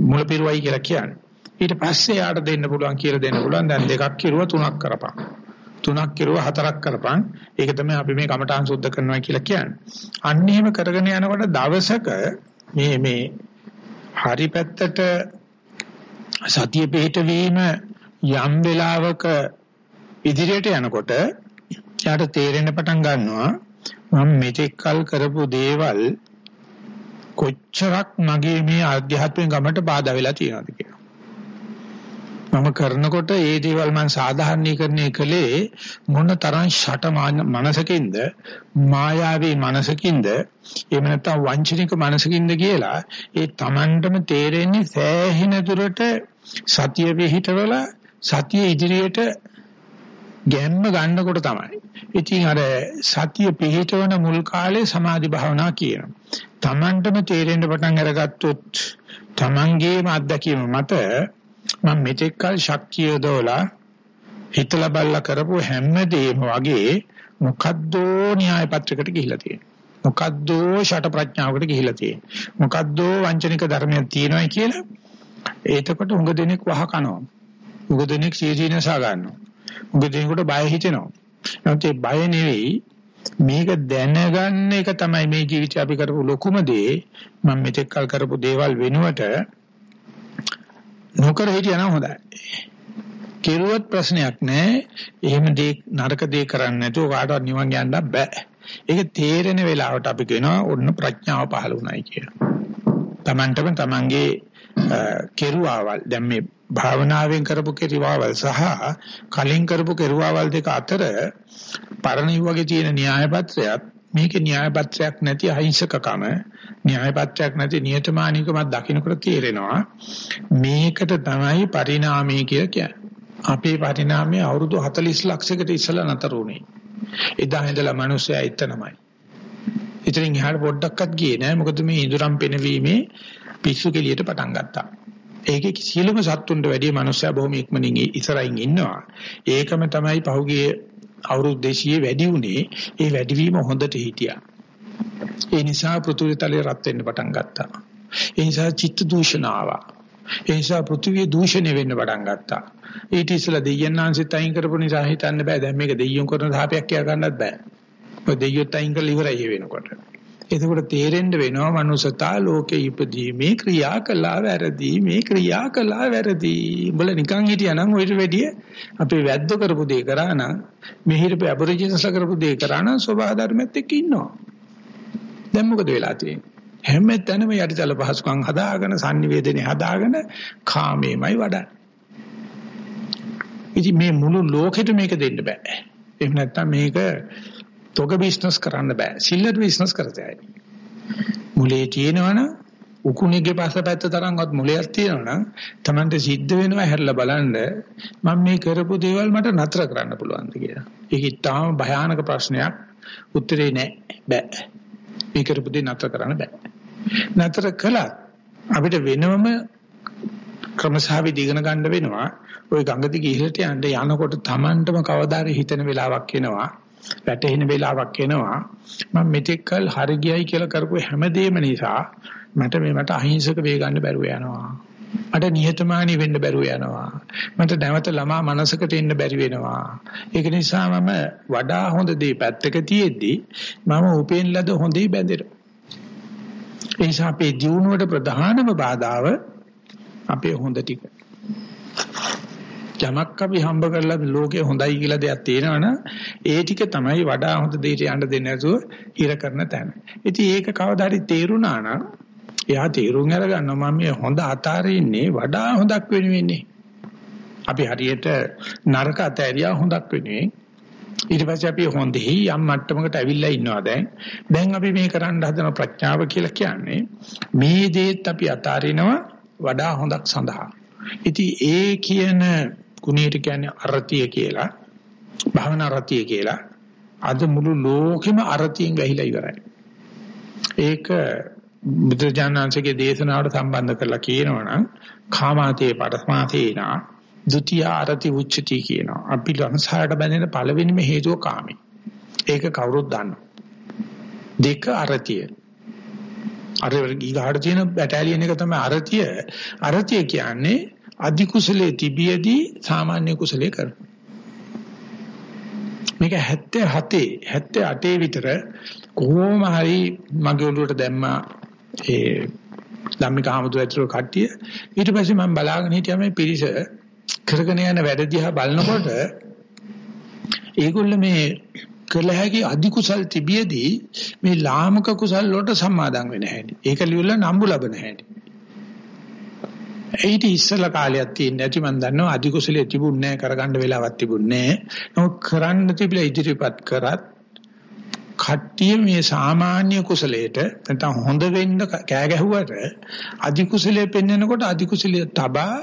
මුල පිරුවයි කියලා කියන්නේ. ඊට පස්සේ යාට දෙන්න පුළුවන් කියලා දෙන්න පුළුවන්. දැන් දෙකක් කිරුවා තුනක් කරපන්. තුනක් කිරුවා හතරක් කරපන්. ඒක තමයි අපි මේ කමඨාන් සුද්ධ කරනවා කියලා කියන්නේ. අන්න එහෙම කරගෙන යනකොට දවසක මේ මේ හරි පැත්තට සතිය පිට වීම යම් වෙලාවක ඉදිරියට යනකොට යාට තේරෙන්න පටන් ගන්නවා මම මෙතෙක් කල් කරපු දේවල් කොච්චරක් මගේ මේ ආධ්‍යාත්මික ගමට බාධා වෙලා තියෙනවද කියලා. මම කරනකොට ඒ දේවල් මම සාධාරණීකරණය කළේ මොන තරම් ෂට මනසකින්ද මායාවී මනසකින්ද එහෙම නැත්නම් වංචනික මනසකින්ද කියලා ඒ Tamanටම තේරෙන්නේ සෑහෙන දුරට සතිය පිහිටවල සතිය ඉදිරියට ගැම්ම ගන්නකොට තමයි. ඉතින් අර සතිය පිහිටවන මුල් කාලේ සමාධි භාවනා කියනවා. Tamanටම තේරෙන්න පටන් අරගත්තොත් Tamanගේම අත්දැකීම මත මම මෙතෙක් කල ශක්තිය දෝලා හිතලා බලලා කරපු හැමදේම වගේ මොකද්දෝ න්‍යාය පත්‍රයකට ගිහිලා තියෙනවා. මොකද්දෝ ෂට ප්‍රඥාවකට ගිහිලා තියෙනවා. මොකද්දෝ වංචනික ධර්මයක් තියෙනවා කියලා ඒතකොට උඟ දෙනෙක් වහ කනවා. උඟ දෙනෙක් සීජීනසා ගන්නවා. උඟ දෙනෙකුට බය හිතෙනවා. නමුත් ඒ බය නෙවෙයි මේක දැනගන්න එක තමයි මේ ජීවිතේ අපි කරපු ලොකුම දේ. මම මෙතෙක් කල් කරපු දේවල් වෙනුවට නොකර හිටියනම් හොඳයි. කෙරුවත් ප්‍රශ්නයක් නැහැ. එහෙම දේ නරක දේ කරන්නේ නැතුව කාටවත් නිවන් යන්න බෑ. ඒක තේරෙන වෙලාවට අපි කියනවා ඔන්න ප්‍රඥාව පහළ වුණයි කියලා. Tamanටම Tamanගේ කෙරුවාවල් දැන් මේ භාවනාවෙන් කරපු කෙරුවාවල් සහ කලින් කරපු කෙරුවාවල් දෙක අතර පරණ යුගයේ තියෙන න්‍යාය පත්‍රයත් මේකේ න්‍යාය පත්‍රයක් නැති අහිංසකකම න්‍යාය පත්‍රයක් නැති නියතමානීකමක් දකින්නකොට තේරෙනවා මේකට තමයි පරිණාමය කියලා කියන්නේ. අපේ පරිණාමය අවුරුදු 40 ලක්ෂයකට ඉස්සලා නතර වුණේ. එදා ඉඳලා මිනිස්සයා එතනමයි. ඉතින් එහාට පොඩ්ඩක්වත් ගියේ නෑ. මොකද මේ ඉඳුරම් පෙනවීමේ පිස්සු කෙලියට පටන් ගත්තා. ඒකේ සියලුම සත්තුන්ට වැඩිය මිනිස්සයා බොහොම ඉක්මනින් ඉස්සරහින් ඉන්නවා. ඒකම තමයි පහුගිය අවුරුදු 200 වැඩි උනේ ඒ වැඩිවීම හොඳට හිටියා. ඒ නිසා පෘථිවි තලයේ රත් වෙන්න පටන් ගත්තා. ඒ නිසා චිත්ත දූෂණ ආවා. ඒ නිසා පෘථිවිය දූෂණය වෙන්න පටන් ගත්තා. ඊට ඉස්සෙල්ලා දෙයයන්ාන්සිත අයින් කරපු නිසා හිතන්න බෑ දැන් මේක දෙයියන් කරන සාපයක් කියලා ගන්නත් බෑ. ඔය දෙයියොත් අයින් කරලා ඉවරයි වෙනකොට. එතකොට තේරෙන්න වෙනවා මනුසතා ලෝකේ ඉපදීමේ ක්‍රියා කළා වැරදි මේ ක්‍රියා කළා වැරදි. උඹලා නිකන් හිටියානම් ඔයිට වැඩිය අපේ වැද්ද කරපු දේ කරා නම් මෙහිරපු ඇබරිජිනස්ලා කරපු දේ කරා නම් සබහා ධර්මෙත් එක්ක ඉන්නවා. දැන් මොකද වෙලා තියෙන්නේ? හැම තැනම යටිතල පහසුකම් හදාගෙන sannivedane හදාගෙන කාමේමයි වඩන්නේ. ඉතින් මේ මුළු ලෝකෙට මේක දෙන්න බෑ. එහෙම නැත්නම් මේක තොග බිස්නස් කරන්න බෑ. සිල්ලර් බිස්නස් කරතයි. මුලේ තියෙනවනම් උකුණේගේ පස්සපැත්ත තරම්වත් මුලයක් තියෙනවනම් Tamante සිද්ධ වෙනවා හැරලා බලන්න මම මේ කරපු දේවල් මට නතර කරන්න පුළුවන්ද කියලා. ඒක ඉතාම භයානක ප්‍රශ්නයක්. උත්තරේ නෑ. බෑ. මේ කරපු දේ නතර කරන්න බෑ. නතර කළත් අපිට වෙනවම ක්‍රමසහවි දිගන ගන්න වෙනවා. ওই ගඟ දිගේ ඉහළට යන්න යනකොට Tamanටම කවදාරි හිතෙන වෙලාවක් එනවා. වැටෙන වෙලාවක් එනවා. මම මෙතෙක් කල හරි ගියයි කියලා කරපු හැමදේම නිසා මට මේ මට අහිංසක වේ ගන්න බැරුව යනවා. මට නිහතමානී වෙන්න බැරුව යනවා. මට නැවත ළමා මනසකට එන්න බැරි වෙනවා. ඒක නිසා මම වඩා හොඳ දේ පැත්තක තියෙද්දි මම උපෙන් ලද හොඳේ බැඳෙනවා. ඒ නිසා අපේ ජීවුණුවට ප්‍රධානම බාධාව අපේ හොඳ ටික. යමක් අපි හම්බ කරලා ලෝකේ හොඳයි කියලා දෙයක් තියෙනවනම් ඒ ටික තමයි වඩා හොඳ දෙයට යන්න දෙන්නේ නැතුව හිර කරන තැන. ඉතින් ඒක කවදා හරි තේරුණා නම් එයා තේරුම් අරගන්නවා මම මේ හොඳ අතාරින්නේ වඩා හොඳක් වෙනුවෙන්නේ. අපි හරියට නරක අතෑරියා හොඳක් වෙනුවෙන් ඊට පස්සේ අපි හොඳෙහි යම් මට්ටමකට ඇවිල්ලා ඉන්නවා දැන්. දැන් අපි මේ කරන්න හදන ප්‍රඥාව කියලා කියන්නේ මේ දේත් අපි අතාරිනවා වඩා හොඳක් සඳහා. ඉතින් ඒ කියන ගුණයට කියන්නේ අරතිය කියලා. භාවනා අරතිය කියලා. අද මුළු ලෝකෙම අරතියෙන් වැහිලා ඉවරයි. ඒක බුදුජානනාංශගේ දේශනාවට සම්බන්ධ කරලා කියනවනම් කාමාතේ පරස්මාතේනා ဒုတိ ය ආරති උච්චති කියනවා. අපි ලංසාරට බැඳෙන පළවෙනිම හේතුව කාමී. ඒක කවුරුත් දන්නවා. දෙක අරතිය. අර ඊගාට තියෙන බැටාලියන් එක තමයි අරතිය. අරතිය කියන්නේ අධි කුසලයේ තිබියදී සාමාන්‍ය කුසලයේ කරනවා. මේක 77 78 විතර කොහොම හරි මගේ ඔළුවට දැම්මා ඒ ධම්මික ආමතුරු ඇතුළු කට්ටිය ඊට පස්සේ මම බලාගෙන හිටියා මේ පිරිස කරගෙන යන වැඩ දිහා බලනකොට ඒගොල්ල මේ කළ හැකි අධි කුසල් තිබියදී මේ ලාමක කුසල් වලට සම්මාදම් වෙන හැටි. ඒක ලියලා නම්බු ලබන හැටි. ඊට ඉස්සලා කාලයක් තියෙන්නේ නැති මම දන්නවා අධි කුසලයේ තිබුණේ නැහැ කරගන්න වෙලාවක් තිබුණේ නැහැ. නමුත් කරන්න තිබිලා ඉදිරිපත් කරත් කට්ටිය මේ සාමාන්‍ය කුසලයට නැත්නම් හොඳ වෙන්න කෑ ගැහුවට අධි කුසලයේ පෙන්වනකොට අධි කුසලයේ තබා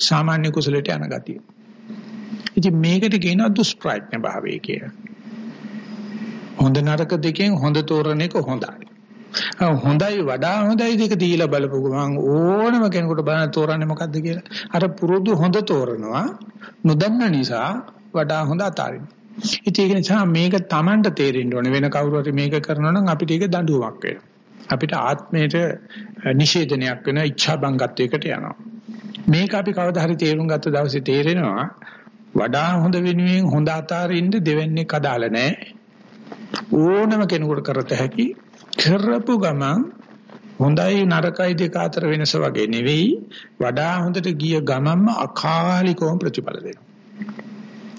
සාමාන්‍ය කුසලයට යන ගතිය. ඉතින් මේකට කියනවා දුෂ්ප්‍රඥ භාවය කියලා. හොඳ නරක දෙකෙන් හොඳ තෝරන එක හොඳයි. හොඳයි වඩා හොඳයි දෙක දීලා බලපුව මම ඕනම කෙනෙකුට බලන්න තෝරන්නේ මොකද්ද කියලා. අර පුරුදු හොඳ තෝරනවා නොදන්න නිසා වඩා හොඳ අතාරිනවා. ඉතින් ඒක නිසා මේක Tamanට තේරෙන්න ඕනේ වෙන කවුරු හරි මේක කරනවා නම් අපිට ඒක දඬුවමක් වෙනවා. අපිට ආත්මයට නිෂේධනයක් වෙන ඉච්ඡා බංගත්වයකට යනවා. මේක අපි කවදා හරි තේරුම් ගත්ත දවසේ තේරෙනවා වඩා හොඳ වෙනුවෙන් හොඳ අතාරින්න දෙවන්නේ කදාල නැහැ. ඕනම කෙනෙකුට කරත හැකි කරපු ගමන් හොඳයි නරකයි දෙක අතර වෙනස වගේ නෙවෙයි වඩා හොඳට ගිය ගමන්ම අකාලිකවම ප්‍රතිඵල දෙනවා.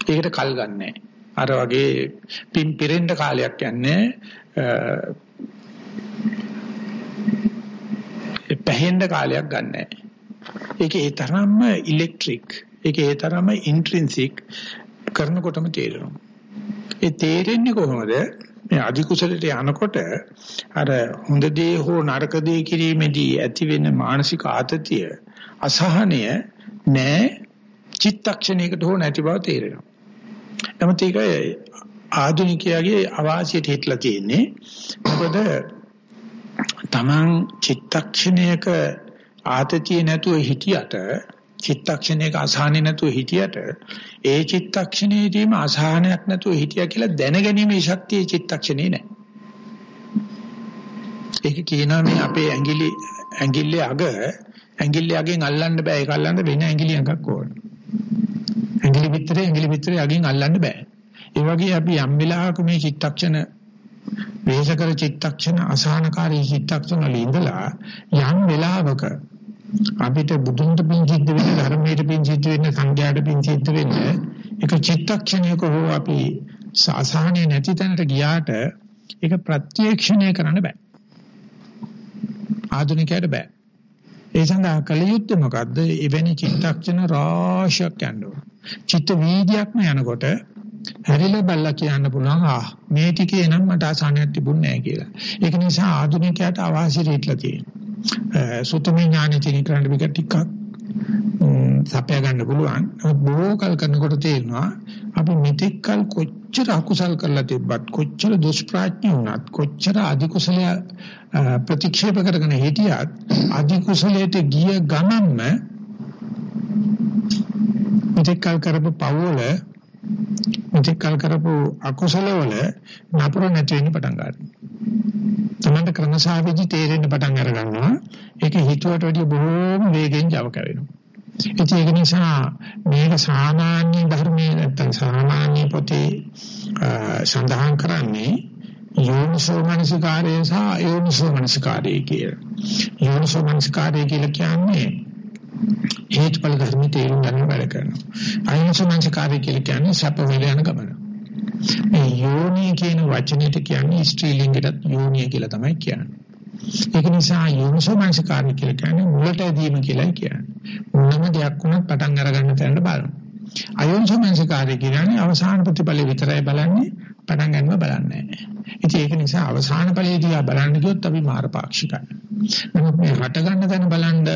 ඒකට කල් ගන්නෑ. අර වගේ පින් පිරෙන්න කාලයක් යන්නේ පැහෙන්න කාලයක් ගන්නෑ. ඒක ඒ තරම්ම ඉලෙක්ට්‍රික් ඒක ඒ තරම්ම ඉන්ට්‍රින්සික් කරනකොටම තේරෙනවා. ඒ තේරෙන්නේ කොහොමද? මේ අධි කුසලයට යනකොට අර හොඳ දේ හෝ නරක දේ කිරීමේදී ඇති වෙන මානසික ආතතිය අසහනය නෑ චිත්තක්ෂණයකට හෝ නැති බව තේරෙනවා. නමුත් ඒක ආධුනිකයාගේ අවාසියට හිටලා තියෙන්නේ. මොකද තමන් චිත්තක්ෂණයක ආතතිය නැතුව හිටියට චිත්තක්ෂණයක අසහනෙ නැතුව හිටියට ඒ චිත්තක්ෂණයේදීම අසහනයක් නැතුව හිටියා කියලා දැනගැනීමේ ශක්තිය චිත්තක්ෂණේ නැහැ. ඒක කියනවා මේ අපේ ඇඟිලි ඇඟිල්ලේ අග ඇඟිල්ලේ අගෙන් අල්ලන්න බෑ ඒක අල්ලන්න වෙන ඇඟිලි අඟක් ඕන. ඇඟිලි පිටරේ ඇඟිලි පිටරේ අගෙන් අල්ලන්න බෑ. ඒ වගේ අපි යම් වෙලාවක මේ චිත්තක්ෂණ වේශකර චිත්තක්ෂණ අසහනකාරී චිත්තක්ෂණ වල ඉඳලා යම් වෙලාවක අපිට බුදුන්ට පින් සිද්ධ වෙන ධර්මයට පින් සිද්ධ වෙන සංඝයාට පින් සිද්ධ වෙන එක චිත්තක්ෂණයක හෝ අපි සාසහනේ නැති තැනට ගියාට ඒක ප්‍රත්‍යක්ෂණය කරන්න බෑ. ආධුනිකයට බෑ. ඒ සඳහා කල යුත්තේ මොකද්ද? එවැනි චිත්තක්ෂණ රාශියක් යනවා. චිත්ත වීදියක්ම යනකොට හැරිලා බල්ලා කියන්න පුළුවන් ආ මේ ටිකේ නම් මට අසහනයක් තිබුණේ නැහැ කියලා. ඒක නිසා ආධුනිකයාට අවාසි රේట్లా තියෙනවා. සුතමේ ඥානෙ තියෙන කරන්න බික ටිකක් සපය ගන්න පුළුවන්. බොහෝ කල් කරනකොට තේරෙනවා අපි මෙතෙක් කල් කොච්චර අකුසල් කරලා තිබ්බත් කොච්චර දුෂ්ප්‍රඥ වුණත් කොච්චර අධිකුසලය ප්‍රතික්ෂේප කරගෙන හිටියත් අධිකුසලයට ගිය ගමන්ම මෙතෙක් කල් කරපු පවවල මෙතෙක් කල් කරපු අකුසල වල නපුර නැති වෙන්න පටන් ගන්නවා. තමන්ට ක්‍රමසාවිදි තේරෙන්න පටන් අර ගන්නවා. ඒක හිතුවට වැඩිය බොහෝම වේගෙන් Java කරනවා. ඒක නිසා මේක සාමාන්‍ය ධර්මයේ නැත්තම් සාමාන්‍ය පොතේ සඳහන් කරන්නේ යෝනිසෝ මනසිකාරය සහ අයෝනිසෝ මනසිකාරය කියලා. යෝනිසෝ මනසිකාරය කියලා කියන්නේ හේතුඵල ධර්ම තේරුම් ගන්න වැඩ කරනවා. අයෝනිසෝමනසිකාරය කියලා කියන්නේ සැප වේල යන ගමන. මේ යෝනිය කියන වචනෙට කියන්නේ ස්ත්‍රීලිංගයටත් යෝනිය කියලා තමයි කියන්නේ. ඒක නිසා යෝනිසෝමනසිකාරය කියලා කියන්නේ මුලට ඇදීම කියලා කියන්නේ. මොනම දෙයක් වුණත් පටන් අරගන්න තැනට බලනවා. අයෝනිසෝමනසිකාරය කියන්නේ අවසාන ප්‍රතිඵලෙ විතරයි බලන්නේ පටන් ගන්නව බලන්නේ නැහැ. ඉතින් ඒක නිසා අවසාන ඵලයේ දිහා බලන්න ගියොත් අපි මාරපාක්ෂිකයි. නමුත් මේ හට ගන්න තැන බලන්න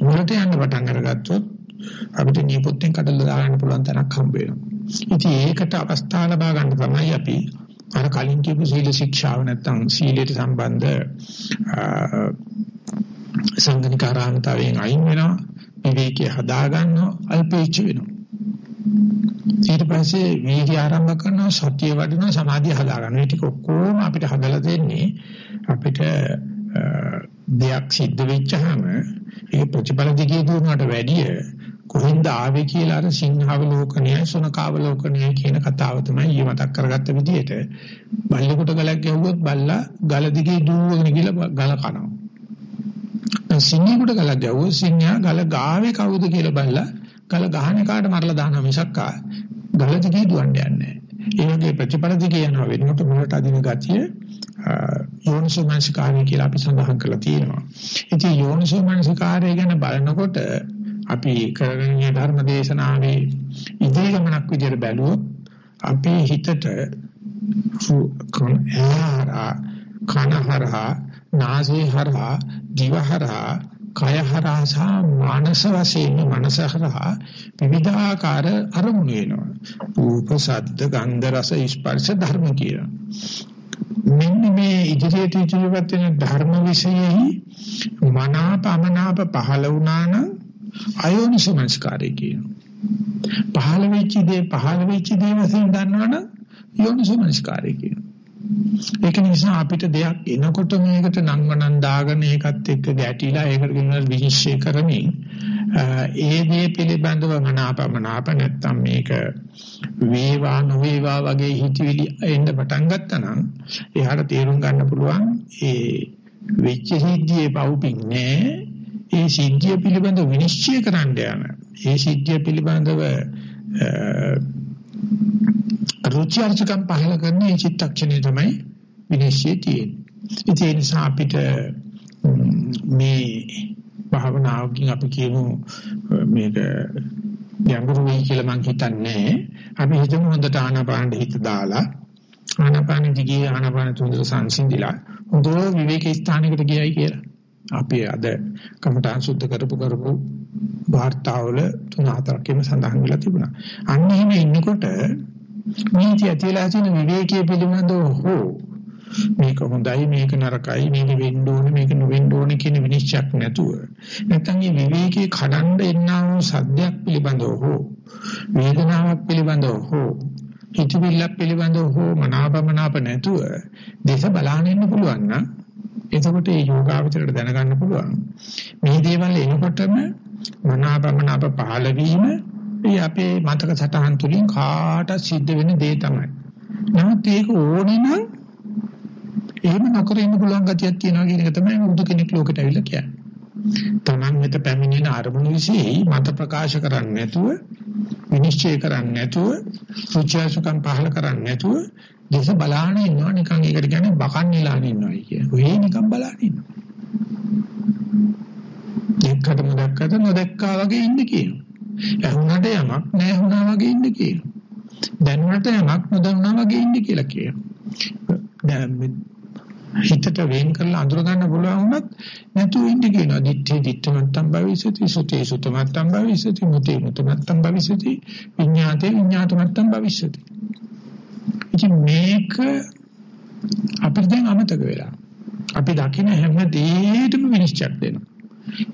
මුලට යන්න පටන් අරගත්තොත් අපිට නියපොත්තෙන් කඩලා දාගන්න පුළුවන් තරක් හම්බ වෙනවා. ඉතින් ඒකට අවස්ථාව ලබා ගන්න තමයි අපි අර කලින් කියපු සීල ශික්ෂාව නැත්තම් සීලයට සම්බන්ධ සංගණිකාරාමතාවයෙන් අයින් වෙනවා. විවේකී හදා ගන්නවා අල්පේච්ච වෙනවා. ඊට පස්සේ වීර්ය ආරම්භ කරනවා සතිය වඩනවා සමාධිය හදා ගන්නවා. මේ ටික ඔක්කොම අපිට හදලා දෙන්නේ අපිට දෙයක් සිද්ධ වෙච්චාම ඒක ප්‍රතිඵල දිගේ දුවනට වැඩිය කොහෙන්ද ආවේ කියලා අර සිංහාවලෝකනය සුනකාවලෝකනය කියන කතාව තමයි ඊ මතක් කරගත්ත විදිහට බල්ලෙකුට ගලක් ගැහුවොත් බල්ලා ගල දිගේ දුවගෙන ගිහලා ගල කනවා. සිංහෙකුට ගලක් ගැහුවොත් සිංහයා ගල ගාවේ කවුද කියලා බල්ලා ගල ගහන එකාට මරලා දානවා මිසක් ගල දිගේ දුවන්නේ නැහැ. ඒ වගේ ප්‍රතිඵල දිගේ යනවා වෙනකොට මුලට අදින ගතිය යෝනිසෝ මනසිකාරය කියලා අපි සඳහන් කරලා තියෙනවා. ඉතින් යෝනිසෝ මනසිකාරය ගැන බලනකොට අපි කරගෙන යන ධර්ම දේශනාවේ ඉදිරි ගමනක් විදිහට බැලුවොත් අපේ හිතට කනහරා කනහරා නාසයහරා දිවහරා කයහරා සහ මානස වශයෙන් මනසහරා විවිධාකාර අරමුණු වෙනවා. රූප, ශබ්ද, ගන්ධ, රස, ස්පර්ශ ධර්ම කියලා. මෙන්න මේ ඉදිරියට ඉදිරියපත් වෙන ධර්ම විශේෂෙහි මනාපමනාප පහළ වුණා නම් අයෝනිසමස්කාරය කියනවා. පහළ වෙච්ච දේ පහළ වෙච්ච දේ වශයෙන් දන්නවනම් යෝනිසමස්කාරය කියනවා. ඒක නිසා අපිට දෙයක් එනකොට මේකට නංවනන් දාගෙන ඒකත් එක්ක ගැටිලා ඒකට කියන විනිශ්චය කරමින් ඒ දේ පිළිබඳව මනාපමනාප නැත්තම් මේක වේවා නොවේවා වගේ හිතවිලි එන්න පටන් ගත්තා නම් එයාට තේරුම් ගන්න පුළුවන් ඒ වෙච්ච සිද්ධියේ පවුපින්නේ ඒ සිද්ධිය පිළිබඳව විනිශ්චය කරන්න යන ඒ සිද්ධිය පිළිබඳව රුචි අරුචිකම් පහල කරන මේ චිත්තක්ෂණය තමයි විනිශ්චය තියෙන්නේ. ඒ නිසා අපිට මේ භාවනාවකින් අපි කියමු මේක ගැඹුරු වෙයි කියලා මම හිතන්නේ. අපි හිතමු හොඳට ආනාපාන හිත දාලා ආනාපාන දිගේ ආනාපාන තුන්දර සංසිඳිලා හොඳ විවේක ස්ථානයකට ගියයි කියලා. අපි අද කමඨාන් සුද්ධ කරපු කරපු වාර්තාවල තුන හතරකම සඳහන් වෙලා තිබුණා. අන්න එහෙම ඉන්නකොට මේ ඇතිලා තියෙන විවේකයේ පිළිබඳව හෝ මේක හොඳයි මේක නරකයි මේක වෙන්න ඕනේ මේක නොවෙන්න ඕනේ කියන විනිශ්චයක් නැතුව නැත්නම් මේ විවේකයේ කඩන්න එන්නා වූ සද්දයක් පිළිබඳව හෝ වේදනාවක් පිළිබඳව හෝ හිතවිල්ලක් පිළිබඳව හෝ මනාපමනාප නැතුව දේශ බලාගෙන ඉන්න පුළුවන් නම් එතකොට මේ යෝගාවචරයට දැනගන්න පුළුවන් මේ දේවල් එනකොටම මනාපමනාප පහළ වීම ඒ අපේ මතක සටහන් තුලින් කාට සිද්ධ වෙන දේ තමයි. නමුත් ඒක ඕනේ නම් එහෙම නොකර ඉන්න පුළුවන් ගතියක් තියෙනවා කියන එක තමයි බුදු කෙනෙක් ලෝකෙට ඇවිල්ලා කියන්නේ. Taman මෙත පැමිණෙන අරමුණු વિશે මත ප්‍රකාශ කරන්නේ නැතුව විනිශ්චය කරන්නේ නැතුව සුචාසුකම් පහල කරන්නේ නැතුව දේශ බලාන ඉන්නවා නිකන් ඒකට කියන්නේ බකන් නිලාන ඉන්නවා කියන්නේ. ඔය නිකන් බලාන ඉන්නවා. එක්කටම දැක්කද නොදැක්කා වගේ ඉන්න කියනවා. ඇහුණට යමක් නැහැ වුණා වගේ ඉන්න කියනවා. දැනුණට යමක් නොදන්නා වගේ ඉන්නේ කියලා කියනවා. දැන් හිතට වෙන් කරලා අඳුර ගන්න පුළුවන් වුණත් නැතුව ඉන්න කියනවා. දිත්තේ දිත්තමත්තම් භවිසති සුතේ සුතමත්තම් භවිසති මුතේ මුතමත්තම් භවිසති විඤ්ඤාතේ විඤ්ඤාතමත්තම් භවිසති. ඉතින් මේක අපිට දැන් අමතක වෙලා. අපි දකින හැම දෙයකටම විනිශ්චයක් දෙනවා.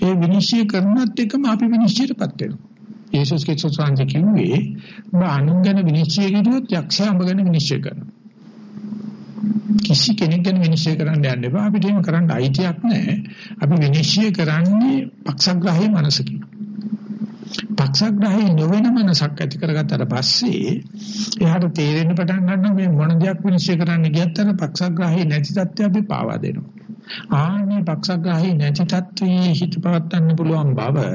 ඒ විනිශ්චය කරනත් එකම අපි විනිශ්චයටපත් වෙනවා. යේසුස් ක්‍රිස්තුස් වහන්සේ කිව්වේ ඔබ අනුන් ගැන විනිශ්චය කරුවොත් යක්ෂයා ඔබ ගැන විනිශ්චය කරනවා. කිසි කෙනෙක් ගැන විනිශ්චය කරන්න යන්න එපා. අපිට එහෙම කරන්න අයිතියක් නැහැ. අපි විනිශ්චය කරන්නේ පක්ෂග්‍රාහී මනසකින්. පක්ෂග්‍රාහී නොවන මනසක් ඇති කරගත්තට පස්සේ එයාට තේරෙන්න පටන් ගන්නවා මේ මොන දෙයක් විනිශ්චය කරන්න ගියත් අර පක්ෂග්‍රාහී නැති තත්ත්වය අපි පාවා දෙනවා. ආන්නේ පක්ෂග්‍රාහී නැති තත්ත්වයේ හිත පවත්වන්න පුළුවන් බව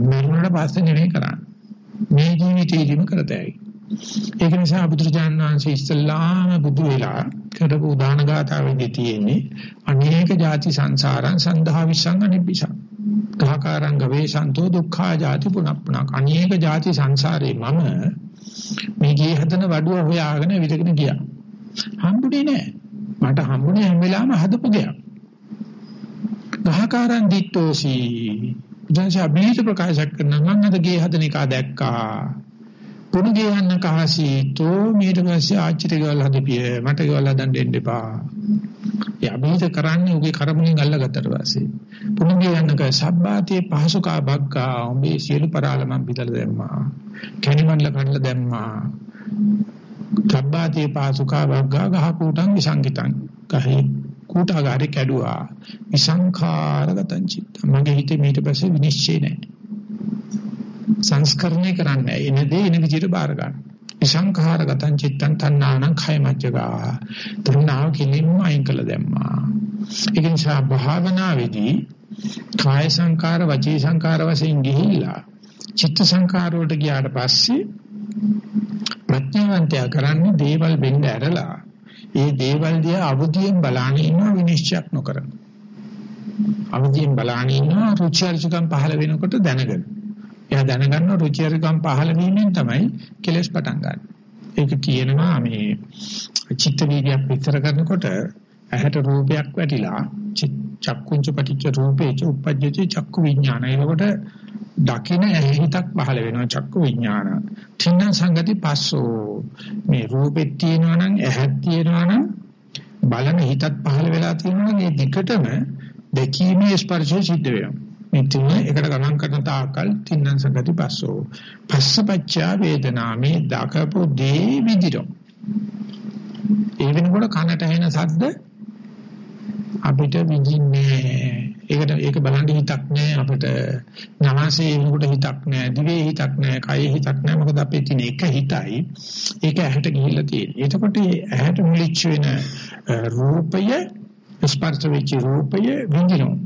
මරණයට පස්සේ නෙවෙයි කරන්නේ. මේ ජීවිතේදීම කරතයි. ඒක නිසා බුදුරජාණන් වහන්සේ ඉස්සල්ලාම බුදු වෙලා කරපු උදාන ගාතාවෙදි තියෙන්නේ අනේක ಜಾති සංසාරං සන්දහා විසං අනිපිසං. ගහකාරං ගවේෂන්තෝ දුක්ඛා ಜಾති පුනප්පුණක්. අනේක ಜಾති සංසාරේ මම මේ ගේ හදන වඩුව හොයාගෙන විදගෙන ගියා. හම්බුනේ නෑ. මට හම්බුනේ හැම වෙලාවෙම හදපු දෙයක්. ගහකාරං දිට්ඨෝසි. දැන් ශාබීත ප්‍රකාශ කරනවා මම අද ගේ හදන එක දැක්කා. පුණ ගෙයන්න කහසීතෝ ඊට පස්සේ ආච්චිට ගෙවල් හදපිය මට ගෙවල් හදන්න දෙන්න එපා. යා බීජ කරන්නේ උගේ කරමුණින් අල්ලගත්තට පස්සේ පුණ ගෙයන්න ක සබ්බාතේ පහසුකා බග්ගා උඹේ සියලු පරාල මම පිටලා දැම්මා. කැණිමන්ල කඩලා දැම්මා. සබ්බාතේ පහසුකා බග්ගා ගහ කුටං විසංගිතං ගහේ කූටාගාරේ කැඩුවා විසංඛාරගතං චිත්ත මගේ හිතේ ඊට පස්සේ විනිශ්චය නැහැ සංස්කරණය කරන්නේ එන දේ එන විදිහට බාර ගන්න විසංඛාරගතං චිත්තං තණ්හානං khයමච්චගා තණ්හාව කිලින්ම අයින් කළ දැම්මා ඒ නිසා භාවනාවේදී කාය සංකාර වචී සංකාර වශයෙන් ගිහිල්ලා චිත්ත සංකාර වලට ගියාට පස්සේ ප්‍රඥාවන්තයා කරන්නේ දේවල් වෙන්න ඇරලා ඒ දේවල් දිහා අවදියෙන් බලාගෙන ඉන්නවා විනිශ්චයක් නොකර. අවදියෙන් බලාගෙන ඉන්නවා රුචි අරුචිකම් පහළ වෙනකොට දැනගෙන. එයා දැනගන්නවා රුචි අරුචිකම් පහළ වීමෙන් තමයි කෙලස් පටන් ගන්න. ඒක කියනවා මේ චිත්ත වීර්යයක් විස්තර කරනකොට ඇහැට රූපයක් වැටිලා චක්කුංච පටිච්ච රූපේච උපජ්ජති චක්කු විඥාන. එතකොට දකින හිතක් පහළ වෙනවා චක්කු විඥාන. තින්න සංගති පස්සෝ මේ රූපෙත් තියෙනවා නම් ඇහක් තියෙනවා නම් බලන හිතත් පහළ වෙලා තියෙනවා මේ දෙකටම දැකීමේ ස්පර්ශය සිද්ධ වෙනවා. මේ තුන එකට ගණන් කරන තාකල් තින්න සංගති පස්සෝ. පස්සපච්චා වේදනා මේ දකපු දේ විදිරෝ. ඒ වෙනකොට කනට ඇහෙන සද්ද අපිට විඳින්නේ ඒකට ඒක බලන්න හිතක් නැහැ අපිට. නාසයේ වෙනකොට හිතක් නැහැ දිවේ හිතක් නැහැ කයේ හිතක් නැහැ මොකද අපේ තියෙන එක හිතයි. ඒක ඇහැට ගිහිල්ලා තියෙන්නේ. එතකොට ඇහැට මුලිච්ච වෙන රූපය ස්පර්ශ වෙච්ච රූපය විඳිනවා.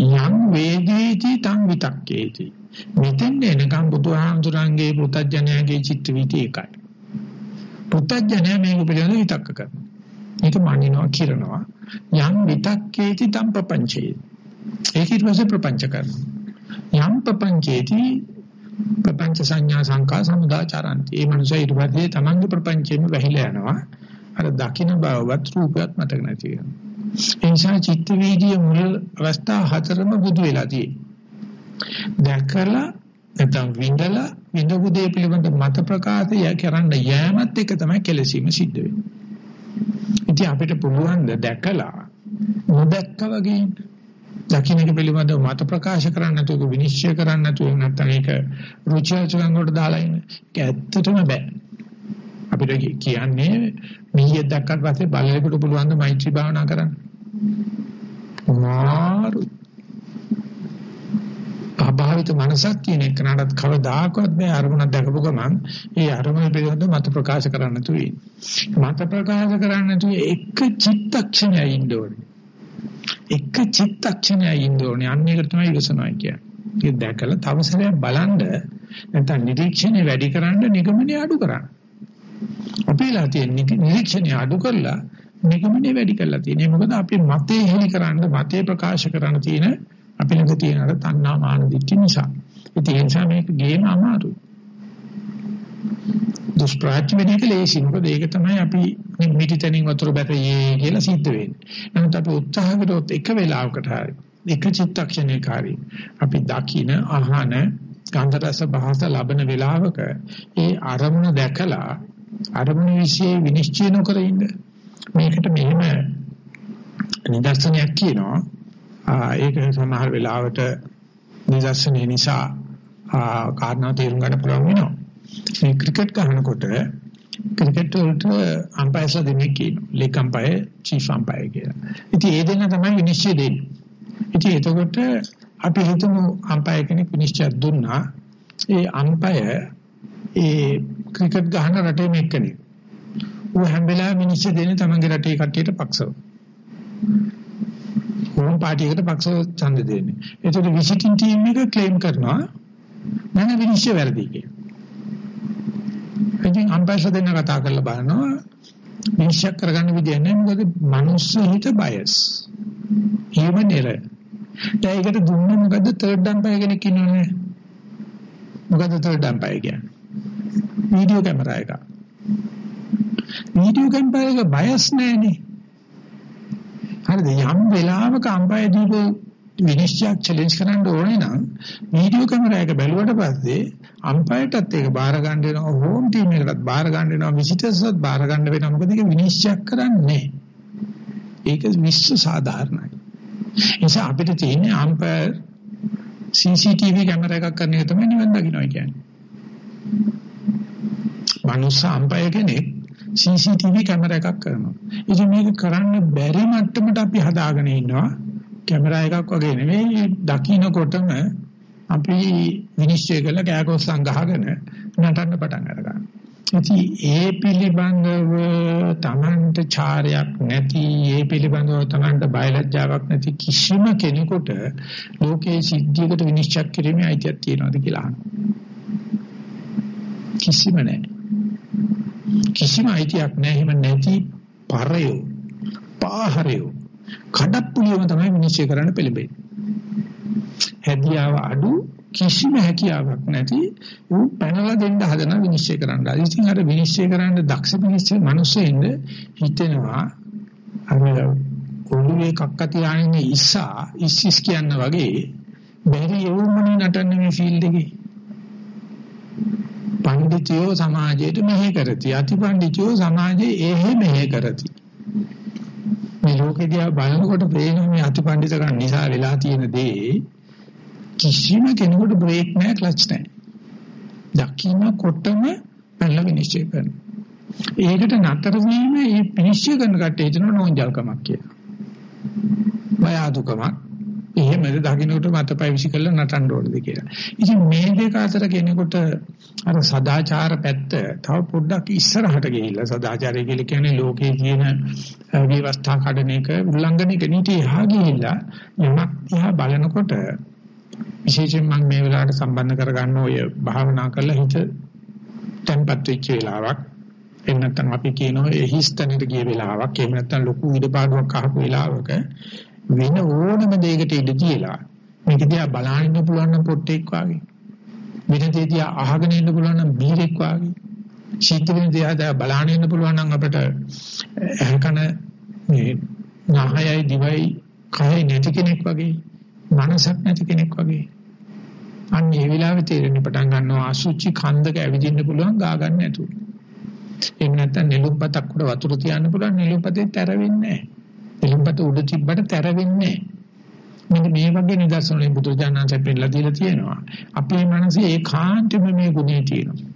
යම් වේදීති තං විතක්කේති. මෙතෙන් එනකම් බුදුහාමුදුරන්ගේ පුතඥයාගේ චිත්ත වීති එකයි. පුතඥයා මේක පිළිබඳව විතක්ක කරනවා. ඒක මනිනවා කිරනවා. යම් විතක්කේති තම් ප්‍රපංචේ. ඒක ඊට පස්සේ ප්‍රපංච කරනවා. යම් ප්‍රපංචේති ප්‍රපංච සංඥා සංකා සමුදාචරಂತಿ ඒ මනුස්සය ඊට පස්සේ තමන්ගේ ප්‍රපංචෙම වැහිලා යනවා. අර දකින්න බවවත් රූපයක් මතක නැති වෙනවා. ඒ නිසා චිත්ත වීදියේ මුල් අවස්ථා හතරම බුදු වෙලා තියෙන්නේ දැකලා නැත්නම් විඳලා විඳපු දේ පිළිබඳ මත ප්‍රකාශය කරන්න යෑමත් එක තමයි කෙලසීම සිද්ධ වෙන්නේ ඉතින් අපිට පුළුවන් ද දැකලා නොදැක්ක වගේ දකින්න එක පිළිබඳව මත ප්‍රකාශ කරන්න නැතුව විනිශ්චය කරන්න නැතුව නැත්නම් ඒක රුචිචුලන් වලට දාලා ඉන්න. ඒක ඇත්තටම බෑ. අපිට කියන්නේ මීයක් දැක්කට පස්සේ බලලෙකුට පුළුවන් ද මෛත්‍රී භාවනා කරන්න. මාරු අභාවිත මනසක් තියෙන එකනටත් කවදාකවත් මේ අරමුණක් දැකපු ගමන් ඒ අරමුණ පිළිබඳව මත ප්‍රකාශ කරන්න තුයි. මත ප්‍රකාශ කරන්න තුයි එක චිත්තක්ෂණයයි ඉන්න ඕනේ. එක චිත්තක්ෂණයයි ඉන්න ඕනේ. අන්න ඒක තමයි ඉවසනවා කියන්නේ. ඒක දැකලා තව සැරයක් බලන්න නැත්නම් නිරීක්ෂණය වැඩි කරන්න නිගමනය අඩු කරන්න. අපේලා තියෙන නිරීක්ෂණය අඩු කරලා නිගමනය වැඩි කරලා තියෙන්නේ. මොකද අපි මතේ හෙලි කරන්න මතේ ප්‍රකාශ කරන්න තියෙන අපි ළඟ තියෙන අර තණ්හා මාන දිට්ඨි නිසා. ඉතින් ඒ නිසා මේක ගේම අමාරුයි. දුෂ්ප්‍රාච්‍ය වෙන එක ලේසි. මොකද ඒක තමයි අපි මිටිතනින් වතුර බැරියේ කියලා සිද්ධ වෙන්නේ. නමුත් අපි උත්සාහ කරොත් එක වෙලාවකට හරි එක චිත්තක්ෂණයක හරි අපි දකින අහන ගන්ධ රස භාෂ ලබන වෙලාවක ඒ අරමුණ දැකලා අරමුණ વિશે විනිශ්චය නොකර ඉන්න. මේකට මෙහෙම නිදර්ශනයක් කියනවා. ඒක සමහර වෙලාවට නිදර්ශනය නිසා කාරණා තේරුම් ගන්න පුළුවන් වෙනවා. මේ ක්‍රිකට් ගහනකොට ක්‍රිකට් වලට අම්පයර්ස්ලා දෙන්නේ කියනවා. ලේක් අම්පයර්, චීෆ් අම්පයර් කියලා. ඉතින් ඒ දෙන්න තමයි විනිශ්චය දෙන්නේ. ඉතින් එතකොට අපි හිතමු අම්පයර් කෙනෙක් විනිශ්චය දුන්නා. ඒ අම්පයර් ඒ ක්‍රිකට් ගහන රටේ මේකනේ. ඌ හැම වෙලාවෙම විනිශ්චය දෙන්නේ තමන්ගේ රටේ කට්ටියට පක්ෂව. හෝම් පාටියකට පක්ෂව ඡන්ද දෙන්නේ. ඒකට විසිටින් ටීම් එක ක්ලේම් කරනවා මම විනිශ්චය වැරදි කියලා. ඉතින් අම්පයර්ස් දෙන්න කතා කරලා බලනවා විනිශ්චය කරගන්න විදිය නැහැ මොකද මනුස්ස හිත බයස්. human error. ඒකට දුන්නේ මොකද තර්ඩ් අම්පයර් කෙනෙක් ඉන්නවනේ. මොකද තර්ඩ් අම්පයර් කියන්නේ? වීඩියෝ කැමරා එක. වීඩියෝ කැමරා එක බයස් නැහැනේ. හරිද? යම් වෙලාවක අම්පයර් දීපෝ විනිශ්චයක් චැලෙන්ජ් කරන්න ඕනේ නම් වීඩියෝ කැමරා එක බැලුවට පස්සේ අම්පයර්ටත් ඒක බාර ගන්න වෙනවා හෝම් ටීම් එකටත් බාර ගන්න වෙනවා විසිටර්ස්වත් බාර ගන්න වෙනවා මොකද ඒක විනිශ්චයක් කරන්නේ ඒක විශ්ව සාධාරණයි ඒ නිසා අපිට තියෙන්නේ අම්පයර් CCTV කැමරා එකක් කරන එක තමයි නිවන් දකින්නයි කියන්නේ මනුස්ස අම්පයර් කෙනෙක් CCTV කැමරා එකක් කරනවා ඉතින් මේක කරන්න බැරි මට්ටමට අපි හදාගෙන ඉන්නවා කැමරා එකක් වගේ නෙවෙයි දකින්නකොටම අපි විනිශ්චය කළ කෑකොස්සන් ගහගෙන නටන්න පටන් අරගන්නවා. ඉතින් ඒ පිළිබඳව Tamanට චාරයක් නැති ඒ පිළිබඳව Tamanට බයලජ්ජාවක් නැති කිසිම කෙනෙකුට ලෝකේ සිද්ධියකට විනිශ්චය කිරීමේ අයිතියක් තියනවාද කියලා අහනවා. කිසිම නැහැ. කිසිම අයිතියක් නැහැ. එහෙම නැති පරයෝ පාහරයෝ කඩප්පුලියම තමයි විනිශ්චය කරන්න පෙළඹෙන්නේ. හැදියාව අඩු කිසිම හැකියාවක් නැති ඌ පැනලා දෙන්න හදන විනිශ්චය කරන්න. ඉතින් අර විනිශ්චය කරන්න දක්ෂ විනිශ්චය මිනිස්සෙින්ද හිතෙනවා අර ඔළුවේ කක්ක තියාගෙන ඉස්සා ඉස්සිස් කියන වගේ බැරි යෝමනේ නටන්නේ මේ ෆීල්ඩ් එකේ. පඬිතියෝ සමාජයට මෙහෙ කරති. අති පඬිතියෝ සමාජයේ එහෙ මෙහෙ කරති. මේ ලෝකෙ දිහා බලනකොට පේනවා මේ අතිපණ්ඩිතකම් නිසා වෙලා තියෙන දේ කිසිම කෙනෙකුට බ්‍රේක් නැහැ ක්ලච් නැහැ. දකින්නකොටම පැනලා විනිශ්චය කරනවා. ඒකට නතර වීම මේ විනිශ්චය කරන කට්ටිය හිතන නෝන්ජල්කමක් කියලා. බය අදුකමක්. එහෙමද දකින්නකොට මතපය විසි කරලා නටන්න ඕනද කියලා. ඉතින් මේ දෙක අතර කෙනෙකුට අර සදාචාර පැත්ත තව පොඩ්ඩක් ඉස්සරහට ගිහිල්ලා සදාචාරය කියලා කියන්නේ ලෝකයේ තියෙන විවස්ථා කඩන එක උල්ලංඝනය කරනීටි එහා ගිහිල්ලා යමක් දිහා බලනකොට විශේෂයෙන් මම මේ වෙලාවට සම්බන්ධ කරගන්න ඔය භාවනා කරලා හිත තැම්පත් වෙච්ච වෙලාවක් එහෙම නැත්නම් අපි කියනවා ඒ හිස්තැනට ගිය වෙලාවක් එහෙම නැත්නම් ලොකු ඉඩපාඩුවක් අහපු වෙලාවක වෙන ඕනම දෙයකට ඉඩ තියලා මේක දිහා බලන්න ඉන්න පුළුවන් නම් පොට්ටෙක් වාගේ. වෙන දෙයක් අහගෙන ඉන්න පුළුවන් නම් බීරෙක් වාගේ. ශීත වෙන දෙයක් බලන්න ඉන්න පුළුවන් නම් අපිට එහෙකන මේ නහයයි දිවයි කයයි නැති කෙනෙක් වගේ මනසක් නැති කෙනෙක් වගේ. අන්න ඒ විලාවේ තේරෙන්න පටන් ගන්නවා අසුචි කන්දක ඇවිදින්න පුළුවන් ගා ගන්න නැතුව එහෙම නැත්නම් නෙළුම්පතක් උඩ වතුර තියන්න පුළුවන් නෙළුම්පතේ තැර වෙන්නේ නැහැ. නෙළුම්පත උඩ තිබ්බට තැර වෙන්නේ නැහැ මෙන්න මේ වගේ නිදර්ශන වලින් බුදුරජාණන්සේ පෙන්නලා දීලා තියෙනවා අපේ මනසේ ඒකාන්තයෙන්ම මේ ගුණේ තියෙනවා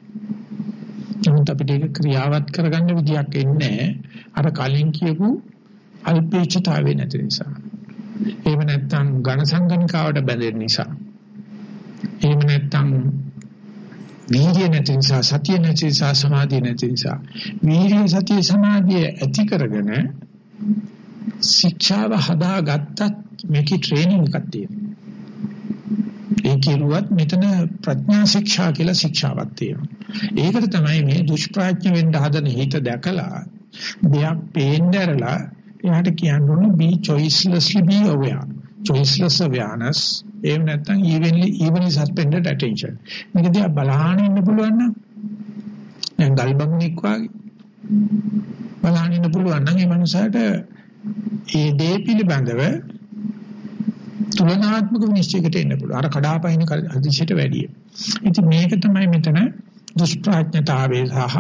නමුත් අපිට ඒක ක්‍රියාවත් කරගන්න විදියක් එන්නේ අර කලින් කියපු අල්පේච්ඡතාවය නැති නිසා. එහෙම නැත්නම් ඝන සංගණිකාවට බැඳෙන නිසා. එහෙම නැත්නම් වීර්ය නැති නිසා සතිය නැති නිසා සමාධිය නැති නිසා. වීර්ය සතිය සමාධිය ඇති කරගෙන ශික්ෂාව හදාගත්තත් මේකේ ට්‍රේනින්ග් එකක් තියෙනවා. ඒ කියුවත් මෙතන ප්‍රඥා ශික්ෂා කියලා ශික්ෂාවක් තියෙනවා. ඒකට තමයි මේ දුෂ්ප්‍රඥ වෙන්න හදන හිත දැකලා දෙයක් පේන්නරලා එයාට කියන්න ඕනේ be choicelessly be aware. choiceless awareness එහෙම නැත්නම් evenly evenly suspended attention. මේක දිහා බලහන් ඉන්න පුළුවන් නම් නිකන් ගල්බමුණෙක් වගේ. බලන්න ඉන්න පුළුවන් නම් ඒ මනුස්සයාට ඒ දේ පිළිබඳව තුලනාත්මක විනිශ්චයකට එන්න පුළුවන්. අර කඩාපයින් අදිශයට වැඩිය. ඉතින් මේක තමයි මෙතන දුෂ්ප්‍රඥතාවය සහ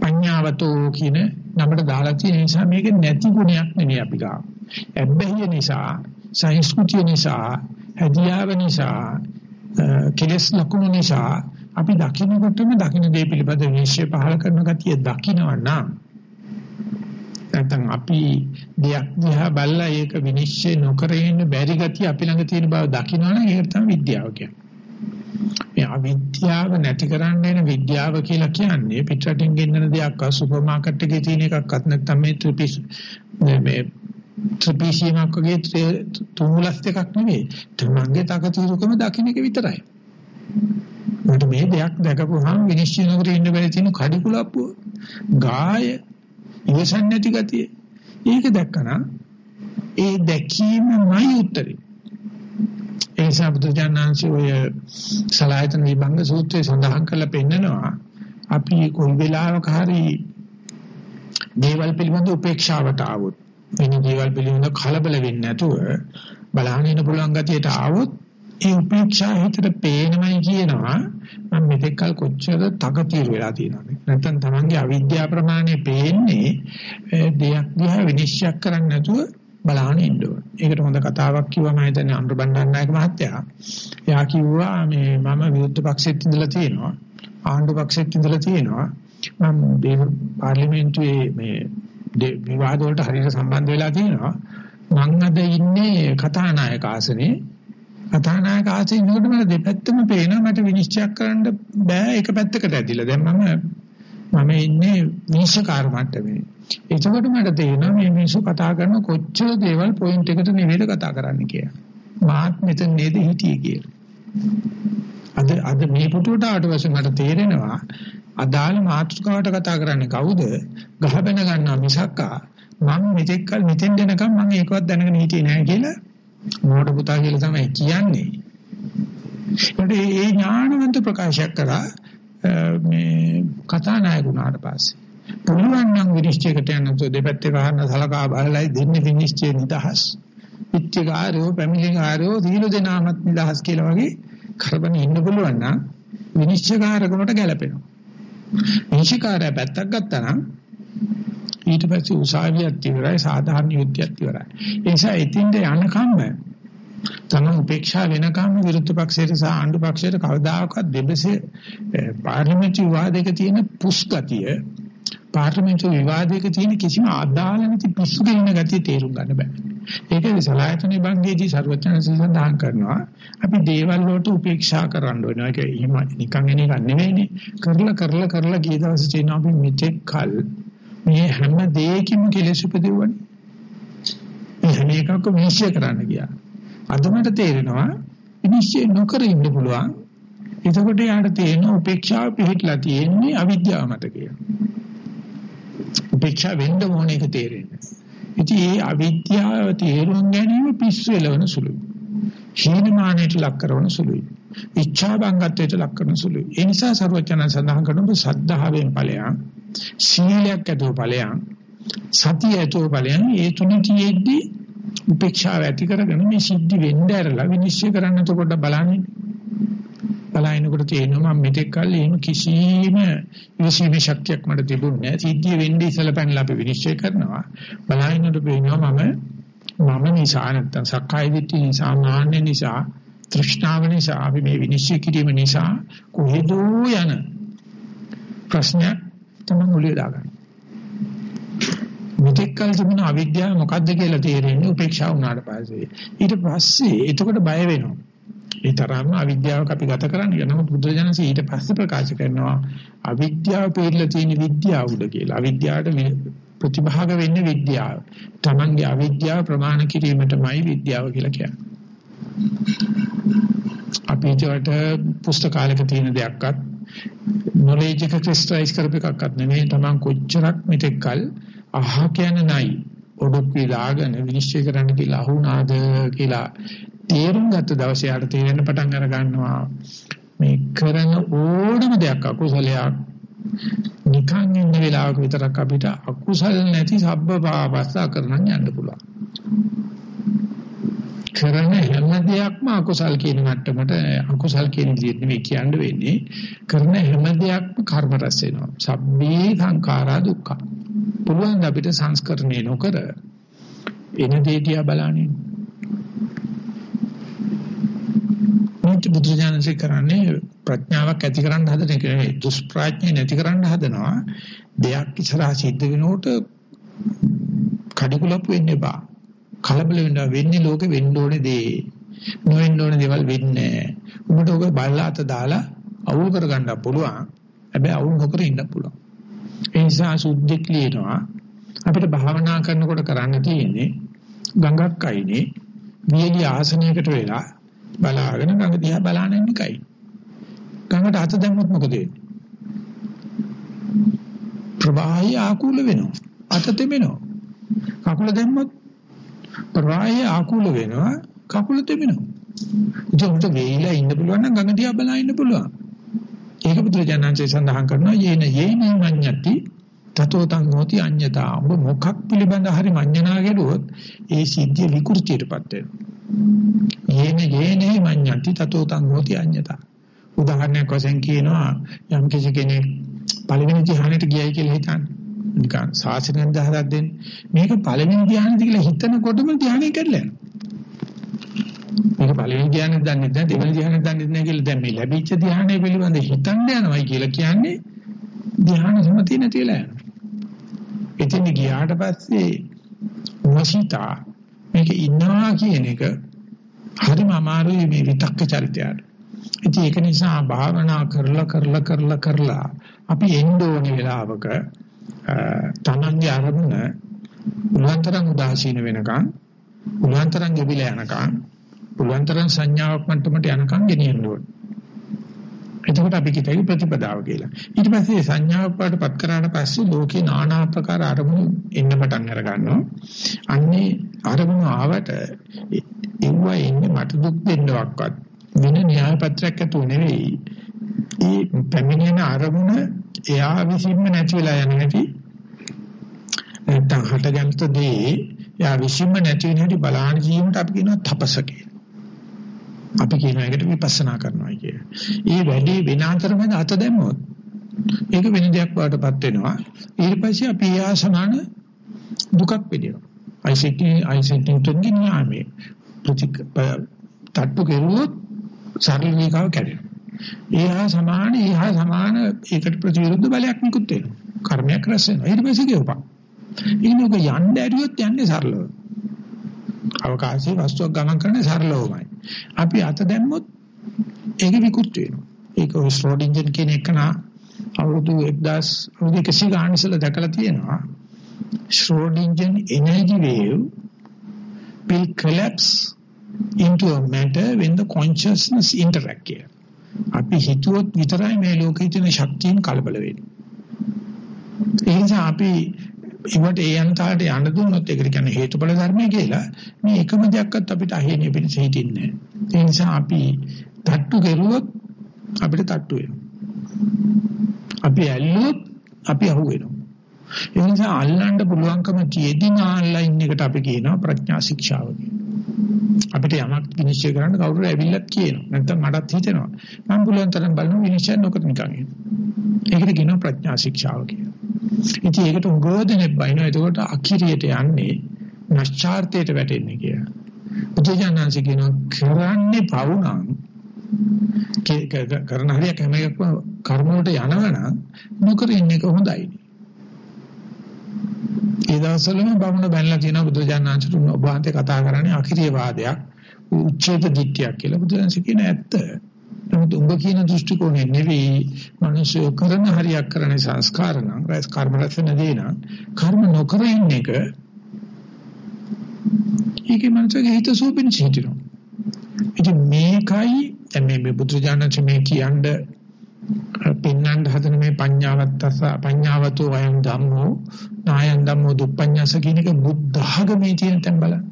පඤ්ඤාවතෝ කියන නමට දාලා තියෙන නිසා මේක නැති ගුණයක් නෙමෙයි අපි ගාව. ඇබ්බැහිය නිසා, සංස්කෘතිය නිසා, හැදියාව නිසා, කෙලස් ලකුණු නිසා අපි දකින්නකොටම දකින්න දේ පිළිබඳ විශ්ය පහල කරන ගතිය දකින්නවා නම් නැත්නම් අපි දෙයක් දිහා බලලා ඒක විනිශ්චය නොකර ඉන්න බැරි ගතිය අපි ළඟ තියෙන බව දකින්නවනම් ඒක තමයි විද්‍යාව කියන්නේ. මේ අවිද්‍යාව නැති කරන්න එන විද්‍යාව කියලා කියන්නේ පිටරටින් ගෙන්නන දෙයක් අ සුපර් මාකට් එකේ තියෙන එකක්වත් නැත්නම් මේ ත්‍රිපිස් මේ ත්‍රිපිසියමක් වගේ තුමුලස් දෙකක් නෙවෙයි. තමන්ගේ තකතිරුකම දකින්න එක විතරයි. මට මේ දෙයක් දැකපුවාම විනිශ්චය නොකර ඉන්න බැරි තියෙන කඩිකුලප්පුව. ගාය ඉවසන් නැති ගතිය. ඒක දැක්කනම් ඒ දැකීමමයි උත්තරේ. ඒ නිසා බුදුජානනාංශය ඔය සලායතන විභංග සූත්‍රයේ සඳහන් කරලා පෙන්නනවා අපි කොයි වෙලාවක හරි දේවල් පිළිබඳ උපේක්ෂාවට ආවොත් වෙන දේවල් පිළිබඳ කලබල වෙන්නේ නැතුව බලහන් ඉන්න පුළුවන් ගතියට ආවොත් ඒ උපේක්ෂා හිතට පේනමයි කියනවා මම මෙතෙක් කල කොච්චර තකතිර වෙලා තියෙනවද නැත්නම් තමන්ගේ අවිද්‍යාව ප්‍රමාණය පේන්නේ දෙයක් දිහා විනිශ්චය කරන්න නැතුව බලහන් ඉන්න ඕන. ඒකට හොඳ කතාවක් කිව්වා මම හිතන්නේ අනුර බණ්ඩාරනායක මහත්තයා. එයා කිව්වා මේ මම විරුද්ධ පක්ෂෙත් ඉඳලා තියෙනවා. ආණ්ඩු පක්ෂෙත් ඉඳලා තියෙනවා. මම මේ පාර්ලිමේන්තුවේ මේ විවාද වලට හරියට සම්බන්ධ වෙලා තියෙනවා. මම අද ඉන්නේ කතානායක ආසනේ. කතානායක ආසනේ ඉන්නකොට මට දෙපැත්තම පේනවා මට විනිශ්චය කරන්න බෑ එක පැත්තකට ඇදිලා. දැන් මම මම ඉන්නේ විනිශ්චයකාර මට්ටමේ. එතකොට මට තේරෙනවා මේ මිනිස්සු කතා කරන කොච්චර දේවල් පොයින්ට් එකට නෙවෙයිද කතා කරන්නේ කියලා. මාත් මෙතන නේද හිටියේ කියලා. අද අද මේ පුටුවට ආවට පස්සේ මට තේරෙනවා අදාළ මාතෘකාවට කතා කරන්නේ කවුද? ගහබැන ගන්නවා මිසක්කා මම මෙතෙක් කල මෙතෙන් දෙනකම් මම ඒකවත් දැනගෙන හිටියේ නෑ කියලා මෝඩ පුතා කියලා තමයි කියන්නේ. ඒකට ඒ ඥානවන්ත ප්‍රකාශයක් කරා මේ කතානායක වුණාට පස්සේ පුළුවන් නම් විනිශ්චයකට යනකොට දෙපැත්තේ වහන්න සලකා බලලයි දෙන්නේ විනිශ්චය නිදහස්. පිටිකාරෝ පැමිණිකාරෝ සීල දෙනාමත් නිදහස් කියලා වගේ කරබන ඉන්න පුළුවන් නම් විනිශ්චයකාරකමට ගැලපෙනවා. විනිශ්චයකාරය පැත්තක් ගත්තා නම් ඊට පස්සේ උසාවියක් ඉවරයි සාධාරණ යුද්ධයක් ඉවරයි. ඒ නිසා ඉතින්ද යනකම්ම තම උපේක්ෂා වෙනකම් විරුද්ධ පක්ෂයට සහ ආණ්ඩු පක්ෂයට කවදාකවත් දෙබසේ පාර්ලිමේන්තු විවාදයක තියෙන පුස්ගතිය පාර්ලිමේන්තු විවාදයක තියෙන කිසිම අදාළ නැති පිස්සු දෙන්න ගතිය තේරුම් ගන්න බෑ. ඒක සලායතන විභංගයේදී ਸਰවඥාන්සේ සඳහන් කරනවා අපි දේවල් වලට උපේක්ෂා කරන්න ඕනේ. ඒක එහෙම නිකන් එන එකක් නෙවෙයිනේ. කරලා කරලා කරලා ගිය දවසේ තියෙන අපි මෙතෙක් කල් මේ හැම දෙයකින්ම කෙලෙස් උපදෙවන්නේ. මේ හැම එකක්ම විශ්ය කරන්න ගියා. අද මට තේරෙනවා විනිශ්චය නොකර ඉන්න පුළුවන්. එතකොට යාට තේරෙන උපේක්ෂාව පිළිట్లా තියෙන්නේ අවිද්‍යාව මත කියලා. උපේක්ෂා වෙන්න ඕන එක තේරෙන්නේ. ඉතින් මේ අවිද්‍යාව තේරුම් ගැනීම පිස්සු එලවන සුළුයි. හීනමානයට ලක් කරන සුළුයි. ඉච්ඡා බංගත්වයට ලක් කරන සුළුයි. ඒ නිසා සර්වචන සඳහන් කරනවා සද්ධාවෙන් ඵලයන්, සීලයක් ඇතුව ඵලයන්, සතිය ඇතුව ඵලයන් ඒ තුනේ තියෙද්දි උපේක්ෂාව ඇති කරගෙන මේ සිද්ධි වෙන්න ඇරලා විනිශ්චය කරන්න එතකොට බලන්නේ බලනකොට තේරෙනවා මම මෙතෙක් කල් එහෙම කිසිම ඉවසීමේ ශක්තියක් මට තිබුණේ නැහැ. සිද්ධිය වෙන්නේ ඉස්සලා පැනලා අපි විනිශ්චය කරනවා. බලනකොට පේනවා මම මම නිසා නැත්තම් සක්කාය දිට්ඨිය නිසා මාන්න නිසා තෘෂ්ණාව නිසා අපි මේ විනිශ්චය කිරීම නිසා කොහෙදෝ යන ප්‍රශ්නයක් තමයි මුලිය දාගන්න. මෙතෙක් කල තිබුණ අවිද්‍යාව මොකද්ද කියලා තේරෙන්නේ උපේක්ෂාව වුණාට පස්සේ. ඊට පස්සේ එතකොට බය වෙනවා. ඒ තරම්ම අවිද්‍යාවක් අපි ගත කරන්නේ. නමුත් බුදුරජාණන්සේ ඊට පස්සේ ප්‍රකාශ කරනවා අවිද්‍යාව පිළිලා තියෙන විද්‍යාව උඩ කියලා. අවිද්‍යාවට මේ ප්‍රතිභාග වෙන්නේ විද්‍යාව. Tamange අවිද්‍යාව ප්‍රමාණ කිරීමටමයි විද්‍යාව කියලා කියන්නේ. අපි ඒකට පුස්තකාලයක තියෙන දෙයක්වත් නොලෙජ් එක ක්‍රිස්ටලයිස් කරපු එකක්වත් නෙමෙයි. Taman කොච්චරක් මෙතෙක්කල් අහ කියන නයි ඔඩොක් විලාගෙන විනිශ්චය කරන්න කියලා අහුණාද කියලා තේරුම් ගත්ත දවසේ යාට තේරෙන්න පටන් අර ගන්නවා මේ කරන ඕනම දෙයක් අකුසලයක් නිකන් ඉන්න වෙලාවක විතරක් අපිට අකුසල නැති සබ්බ පාපස්සා කරන්න යන්න පුළුවන්. කරන හැම දෙයක්ම අකුසල් කියන මට්ටමට අකුසල් කියන විදිහට නෙවෙයි කියන්න වෙන්නේ. කරන හැම දෙයක්ම කර්ම රැස් වෙනවා. සබ්බේ සංඛාරා දුක්ඛ. පුළුවන් අපිට සංස්කරණය නොකර එන දේ දිහා බලන්නේ. මේක බුදුජානසී කරන්නේ ප්‍රඥාවක් ඇති කරන්න හදන එක නෙවෙයි. දුෂ්ප්‍රඥය නැති කරන්න හදනවා. දෙයක් ඉස්සරහා සිද්ධ වෙනකොට කඩකුලප් වෙන්න එපා. කලබල වෙන්න වෙන්නේ ලෝකෙ වෙන්න ඕනේ දේ. නොවෙන්න ඕනේ දේවල් වෙන්නේ උඹට ඔක බලලාත දාලා අවුල් කරගන්න පුළුවන්. හැබැයි අවුල් නොකර ඉන්න පුළුවන්. ඒ නිසා සුද්ධෙක් ලියනවා අපිට භාවනා කරනකොට කරන්න තියෙන්නේ ගඟක් අයිනේ වියලි ආසනයකට වෙලා බලාගෙන ගඟ දිහා බලාන ඉන්න එකයි. ගඟට අත දැම්මොත් මොකද වෙන්නේ? ප්‍රවාහය ආකූල වෙනවා. අත තෙමෙනවා. කකුල දැම්මොත් ප්‍රවාහය ආකූල වෙනවා. කකුල තෙමෙනවා. උන්ට වෙයිලා ඉන්න පුළුවන් නම් ගඟ දිහා බලා ඉන්න පුළුවන්. ඒක බුදුරජාණන්සේ සඳහන් කරනවා යේන යේන මඤ්ඤති තතෝ තං හෝති අඤ්ඤතා. ඔබ මොකක් පිළිබඳ හරි මඤ්ඤණා ගැඩුවොත් ඒ සිද්ධිය විකෘතියටපත් වෙනවා. යේන යේනේ මඤ්ඤති තතෝ තං හෝති අඤ්ඤතා. උදාහරණයක් වශයෙන් කියනවා යම් කිසි කෙනෙක් පළවෙනි ධ්‍යානෙට ගියයි කියලා හිතන්න. නිකන් සාසනෙන් දහදක් දෙන්න. මේක පළවෙනි ධ්‍යානෙද කියලා හිතනකොටම ධ්‍යානෙ කැඩලා යනවා. මේක පළවෙනි ධ්‍යානෙ දන්නේ නැහැ දෙවෙනි ධ්‍යානෙ දන්නේ නැහැ කියලා දැන් මේ ලැබිච්ච ධ්‍යානෙ පිළිබඳ හිතන්න යනවායි කියලා කියන්නේ ධ්‍යාන සමතිය නැතිලා යනවා. එතන ගියාට පස්සේ වසිතා මේක ඉන්නවා කියන එක හරිම අමාරුයි මේ විතක්ක චරිතයට. ඉතින් ඒක නිසා භාවනා කරලා කරලා කරලා කරලා අපි එන්න ඕනේ වෙලාවක තමන්ගේ අරමුණ උලන්තරන් උදාසීන වෙනකන් උලන්තරන් ගෙවිලා යනකන් උලන්තරන් සංඥාවක් මට්ටමට යනකන් ගෙනියන්න ඕනේ. එතකොට අපි කිතයි ප්‍රතිපදාව කියලා. ඊට පස්සේ සංඥාවක් පාටපත් කරාට පස්සේ ලෝකේ নানা ආකාර අරමුණු එන්න පටන් අර ගන්නවා. අන්නේ අරමුණු ආවට ඒවා එන්නේ මට දුක් දෙන්නවක්වත් වෙන න්‍යාය පත්‍රයක් ඇතුව නෙවෙයි. ඒ පැමිණෙන අරමුණ එයා විසින්ම නැති වෙලා යන හැටි නැත්තම් හටගන්ත දේ එයා විසින්ම නැති වෙන හැටි බලාන ජීවිතයට අපි කියනවා තපස කියලා. අපි කියන එකට විපස්සනා කරනවා කිය. ඒ වැඩි වෙන අතරමැද අත දැම්මොත් ඒක වෙන දෙයක් වඩටපත් වෙනවා. ඊට පස්සේ අපි ආසනන දුකක් පිළිවෙල. අයිසිටි අයිසිටි තුන්ගේ න්යාමයේ ප්‍රතික තට්ටු කෙරුවොත් සරලීකාව කැඩෙනවා. ඒහා සමාන ඒහා සමාන ඒකට ප්‍රතිවිරුද්ධ බලයක් නිකුත් වෙනවා. කර්මයක් රැස් වෙනවා. ඊට පස්සේ ගෙවපන්. ඊනොක යන්න ඇරියොත් යන්නේ සරලව. අවකාශයේ වස්තුවක් ගමන් කරන්නේ සරලවමයි. අපි අත දැම්මොත් ඒක විකෘති වෙනවා. ඒක ඔය ස්ට්‍රෝඩින්ජර් කියන එක නා අවුරුදු 1000 අවුරුදු 100 ගාන ඉස්සෙල්ලා දැකලා තියෙනවා. Schrodinger energy wave will collapse into a matter when the consciousness interact here. අපි හිතුවොත් විතරයි මේ ලෝකයේ තියෙන ශක්තියන් කලබල වෙන්නේ. ඒ නිසා අපි ඉවට ඒ අන්තයට යන්න දුන්නොත් ඒකට කියන්නේ හේතුඵල ධර්මය කියලා මේ එකම දෙයක්වත් අපිට අහේනේ පිණිස හිටින්නේ නැහැ. ඒ නිසා අපි තට්ටු කෙරුවොත් අපිට තට්ටු වෙනවා. අපි ඇල්ලුවොත් අපි අහු වෙනවා. ඒ නිසා අල්ලන්න පුළුවන්කම තියෙදි ආන්ලයින් එකට අපි කියනවා ප්‍රඥා ශික්ෂාව අපිට යමක් විනිශ්චය කරන්න කවුරු ඇවිල්ලත් කියනවා. නැත්නම් මටත් හිතෙනවා. මම පුළුවන් තරම් බලනවා විනිශ්චය නොකර නිකන් ඉන්න. ඒකට කියනවා ප්‍රඥා ශික්ෂාව කියලා. ඉතින් ඒකට උගෝදෙනෙක් බයිනවා. එතකොට අකිරියට යන්නේ නැස්චාර්තයට වැටෙන්නේ කියලා. බුදුජානන්සේ කියනවා කරන්නේ පවුනම් කරන හරියක් හැම එකක්ම කර්ම වලට යනවනම් නොකර ඉන්න එක හොඳයි. ඒ දවස්වලම බමුණ බැලලා තියෙන බුදුජානනාංශට ඔබ වහන්සේ කතා කරන්නේ අකිරිය වාදයක් උච්ඡේද දිට්ඨියක් කියලා බුදුන්සේ කියන ඇත්ත. නමුත් ඔබ කියන දෘෂ්ටි කෝණය නෙවෙයි මිනිස්සු කරන හරියක් කරන සංස්කාර නම් රැස් කර්ම රැස්න දේන කර්ම නොකර ඉන්න එක ඒකේ මනසගේ හිත සූපින් සිටිනවා. ඉතින් මේකයි දැන් මේ බුදුජානනාංශ මේ කියන්නේ පින්නන්න හදන මේ පඤ්ඤාවත්තස පඤ්ඤාවතෝ වයං ධම්මෝ නායං ධම්මෝ දුප්පඤ්ඤස කියන එක බුද්ධ ආගමේ තියෙන තැන් බලන්න.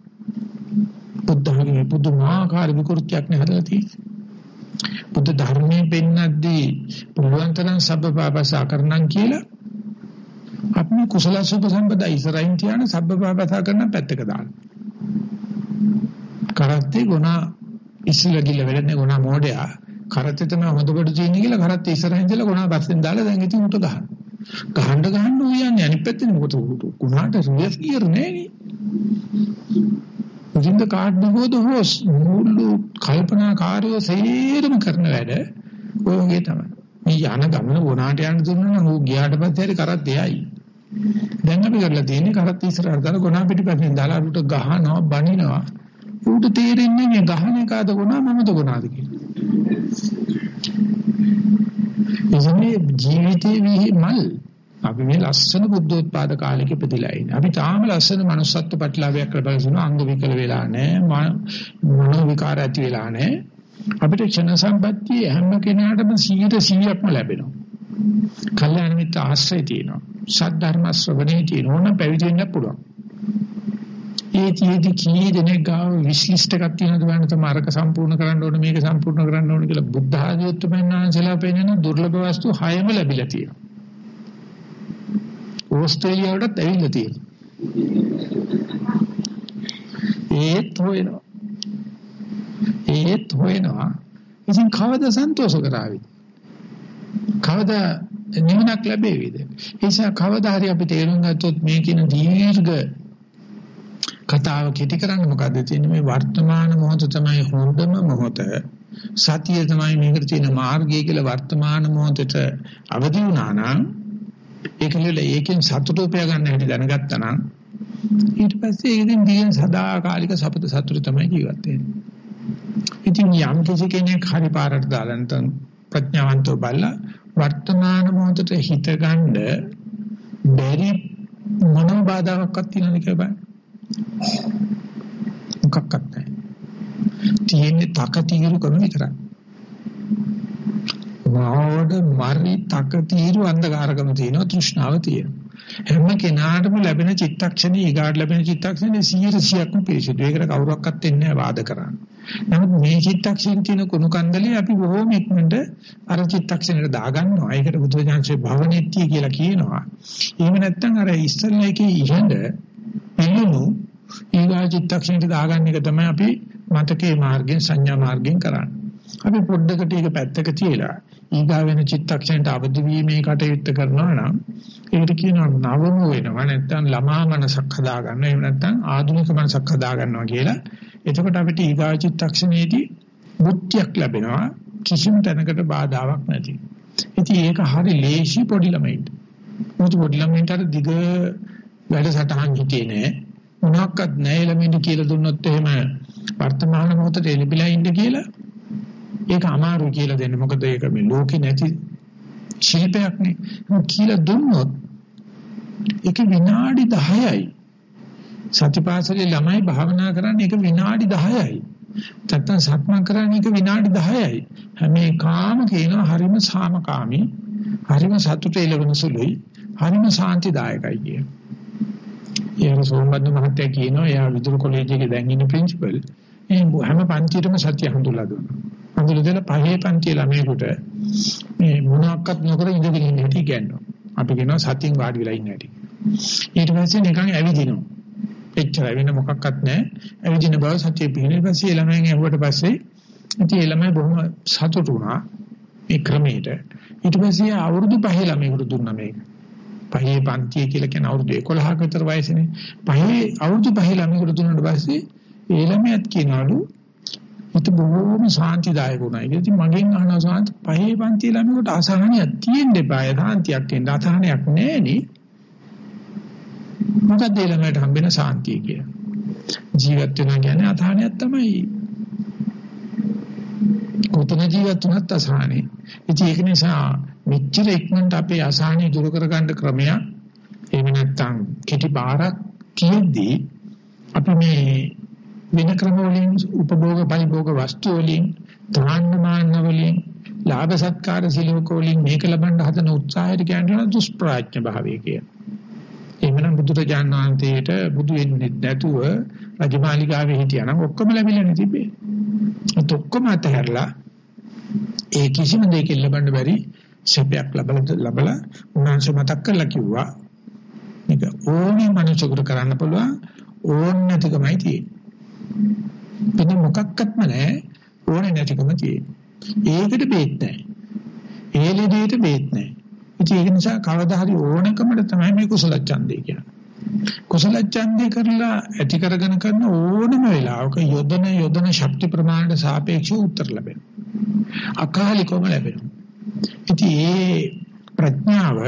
බුද්ධ ආගමේ පුදුමාකාර විකෘතියක් නේ හදලා තියෙන්නේ. බුද්ධ ධර්මයේ පෙන්නද්දී පුළුවන් තරම් සබ්බපාපසා කරනම් කියලා අපි කුසල සුභ සම්පදා ඉස්සරහින් තියන සබ්බපාපසා කරන පැත්තක දාන්න. කරත්තේ ගුණා ඉස්සල ගිල වෙලන්නේ ගුණා මොඩයා කරත්තේ තමයි හොඳබඩු තියෙන්නේ කියලා කරත්තේ ඉස්සරහින් දාලා ගුණා පස්සෙන් දාලා දැන් ඉතින් උට ගහන. ගහන්න ගහන්න ඌ යන්නේ අනිත් පැත්තේ මොකද ගුණාට රියස් කියර නෑනේ. මුදින්ද කාඩ් බෝධ හොස් මුළු කල්පනාකාරයෝ සේරම කරන වැඩ ඔය වගේ තමයි. මේ යන ගමන වුණාට යන්න දුන්නා නම් ඌ ගියාට පස්සේ හරි කරත් එයයි. දැන් අපි කරලා තියෙන්නේ කරත් ඉස්සරහට දාලා ගොනා පිටිපස්සෙන් දාලා උට ගහනවා බනිනවා. ඌට තේරෙන්නේ මේ ගහන එකද ගොනා මමද ගොනාද කියලා. එසමේ ජීවිතේ මල් අපි මේ ලස්සන බුද්ධෝත්පාද කාලෙක ඉපදිලා ඉන්නේ. අපි තාම ලස්සන manussත්ව ප්‍රතිලාභයක් ලබගෙන අංග විකල වෙලා නැහැ. මනෝ විකාර ඇති වෙලා නැහැ. අපිට ක්ෂණ සම්පත්තිය හැම කෙනාටම 100%ක්ම ලැබෙනවා. කල්යාණ මිත්‍ර ආශ්‍රය තියෙනවා. සද්ධ ධර්ම ශ්‍රවණේ තියෙනවා නම් පැවිදි වෙන්න පුළුවන්. ඒ තියෙදි කී දෙනෙක් ගාව විශිෂ්ට එකක් තියෙනවද බලන්න තමයි අරක සම්පූර්ණ කරන්න ඕනේ මේක සම්පූර්ණ කරන්න ඕනේ කියලා බුද්ධ ආදී උත්තරමයන් වහන්සේලා පෙන්නන දුර්ලභ වස්තු හයම ලැබිලා තියෙනවා. ඕස්ට්‍රේලියාවටත් ඇවිල්ලා තියෙනවා. ඒත් හොයනවා. ඒත් හොයනවා. ඉතින් කවද සන්තෝෂ කරાવી? කවදා නිවනක් ලැබෙවිද? ඒ නිසා කවදා හරි අපි තේරුම් ගත්තොත් මේ කියන දීර්ඝ කතාව කෙටි කරන්න මොකද්ද තියෙන්නේ මේ වර්තමාන මොහොත තමයි හොඳම මොහොත සතිය තමයි මේකට තියෙන මාර්ගය කියලා වර්තමාන මොහොතට අවදි වුණා නම් ඒකල ඒකෙන් සතුට උපය ගන්න හැටි දැනගත්තා නම් ඊට පස්සේ ඒකෙන් දින සදාකාලික සපත සතුට තමයි ජීවත් වෙන්නේ. ඉතින් යම් කිසි කෙනෙක් හරි පාරට දාලා නැත්නම් ප්‍රඥාවන්තව බලලා වර්තමාන මොහොතට හිත ගන්න බැරි මොන බාධාවක්වත් තියෙනවද කියලා බලන්න. මොකක්වත් නැහැ. තියෙන්නේ තක తీරු කරන විතරයි. මාවඩ මරි තක తీරු අන්ධකාරකම තියෙනවා තෘෂ්ණාව තියෙනවා. හැම කෙනාටම ලැබෙන චිත්තක්ෂණේ ඊගාට ලැබෙන චිත්තක්ෂණේ 100%ක්ම පිළිසිදු. ඒකට කවුරක්වත් එන්නේ නැහැ වාද කරන්න. නමුත් මේ චිත්තක්ෂණ තියෙන කුණු කන්දලේ අපි බොහෝම ඉක්මනට අර චිත්තක්ෂණයට දාගන්නවා. ඒකට බුදුරජාන්සේ භවනෙත්‍ය කියලා කියනවා. එහෙම නැත්නම් අර ඉස්සල්ලා එකේ ඉහඳ පිළිමු ඊගා චිත්තක්ෂණයට දාගන්න එක තමයි අපි මතකේ මාර්ගයෙන් සංඥා මාර්ගයෙන් කරන්නේ. අපි පොඩ්ඩකට ඒක පැත්තක තියලා ඊගා වෙන චිත්තක්ෂණයට අවදි වීමේ කටයුත්ත කරනවා නම් ඒකට කියනවා නවම වෙනවා. නැත්නම් ළමා මනසක් හදා ගන්න එහෙම නැත්නම් ආධුනික මනසක් හදා ගන්නවා කියලා. එතකොට අපිට ඊගා චිත්තක්ෂණයේදී බුද්ධියක් ලැබෙනවා. කිසිම තැනකට බාධාවක් නැති. ඉතින් ඒක හරි ලේසි පොඩි ළමයින්ට. මොකද පොඩි ළමයින්ට අර දිග වැඩසටහන් හිතේ නෑ. මොනක්වත් නැහැ ළමයින්ට කියලා දුන්නොත් එහෙම වර්තමාන මොහොතේ එලිබිලා ඉන්න කියලා ඒක අමාරු කියලා දෙන්න. මොකද ඒක මේ ලෝකේ නැති ශිල්පයක් නේ. කියලා දුන්නොත් ඒක විනාඩි 10යි. සතිපාසලේ ළමයි භාවනා කරන්නේ ඒක විනාඩි 10යි. නැත්තම් සක්මන් කරන්නේ ඒක විනාඩි 10යි. හැම එකම කියනවා හරිම සාමකාමී, හරිම සතුට එළවෙන සුළුයි, හරිම ශාන්තිදායකයි කියන. ඊයර සෝමබද්ද මහත්තයා කියනවා එයා විදුරු කොලෙජ් එකේ දැන් ඉන්න ප්‍රින්සිපල්. ඒ හැම පන්තියටම සත්‍ය හඳුල්ලා දුන්නා. හඳුල්ලා දෙලා පහේ පන්තිය ළමයෙකුට මේ මොනක්වත් නොකර ඉඳගෙන ඉන්න හැටි කියනවා. අපි කියනවා සතියෙන් වාඩි වෙලා ඉන්න හැටි. ඊට පස්සේ නිකන් ඇවිදිනවා. එච්චර වෙන මොකක්වත් නැහැ. ඇවිදින බව සත්‍ය පිළිගෙන පස්සේ ළමයන් ඇහුවට පස්සේ ඉතින් ඒ ළමයි බොහොම සතුටු වුණා මේ ක්‍රමයට. ඊට පස්සේ අවුරුදු පහේ ළමයෙකුට දුන්නා මේක. පහේ පන්තිය කියලා කියන අවුරුදු 11ක විතර වයසනේ. පහේ අවුරුදු පහේ ළමයෙකුට දුන්නාට පස්සේ ඒ ළමයාත් කියනවලු මට බොහොම සාන්තිදායක වුණා. ඒක ඉතින් මගෙන් අහනවා සාන්ති පහේ පන්ති ළමයෙකුට අසහනයක් තියෙන්න එපා. සාන්තියක් එන්න අසහනයක් නැහෙනි. මොකද ඒ ළමයට හම්බෙන සාන්තිය කියලා. ජීවත් වෙනවා කියන්නේ අසහනයක් තමයි. කොතන ජීවත් වුණත් අසහනේ. ඉතින් ඒක නිසා මෙච්චර ඉක්මනට අපේ අසහනේ දුරු කරගන්න ක්‍රමයක් එහෙම නැත්නම් කෙටි බාරක් තියෙද්දී අපි මේ වෙන ක්‍රම වලින් උපභෝග පරිභෝග වස්තු වලින් දාන්න මාන්න වලින් ලාභ සත්කාර සිලෝක වලින් මේක ලබන්න හදන උත්සාහයට කියනවා දුෂ්ප්‍රාඥ භාවය කියන. එහෙමනම් බුදුරජාණන් වහන්සේට බුදු වෙන්නේ නැතුව රජමාලිගාවේ හිටියානම් ඔක්කොම ලැබිලා නැතිබේ. ඒත් ඔක්කොම අතහැරලා ඒ කිසිම දෙයකින් ලබන්න බැරි සැපයක් ලබලා ලබලා උන්වහන්සේ මතක් කරලා කිව්වා මේක ඕනේ මනුෂ්‍යකට කරන්න පුළුවන් ඕන නැතිකමයි තියෙන්නේ. වෙන මොකක්වත්ම නැහැ ඕනේ නැතිකම තියෙන්නේ. ඒකට බේත් නැහැ. ඒ ලෙඩේට බේත් නැහැ. ඉතින් ඒක නිසා කවදා හරි ඕනකමට තමයි මේ කුසල ඡන්දය කියන්නේ. කුසල ඡන්දය කරලා ඇති කරගෙන කරන ඕනම වෙලාවක යොදන යොදන ශක්ති ප්‍රමාණයට සාපේක්ෂව උත්තර ලැබෙනවා. අකාලිකවම ලැබෙනවා. ඉතින් ඒ ප්‍රඥාව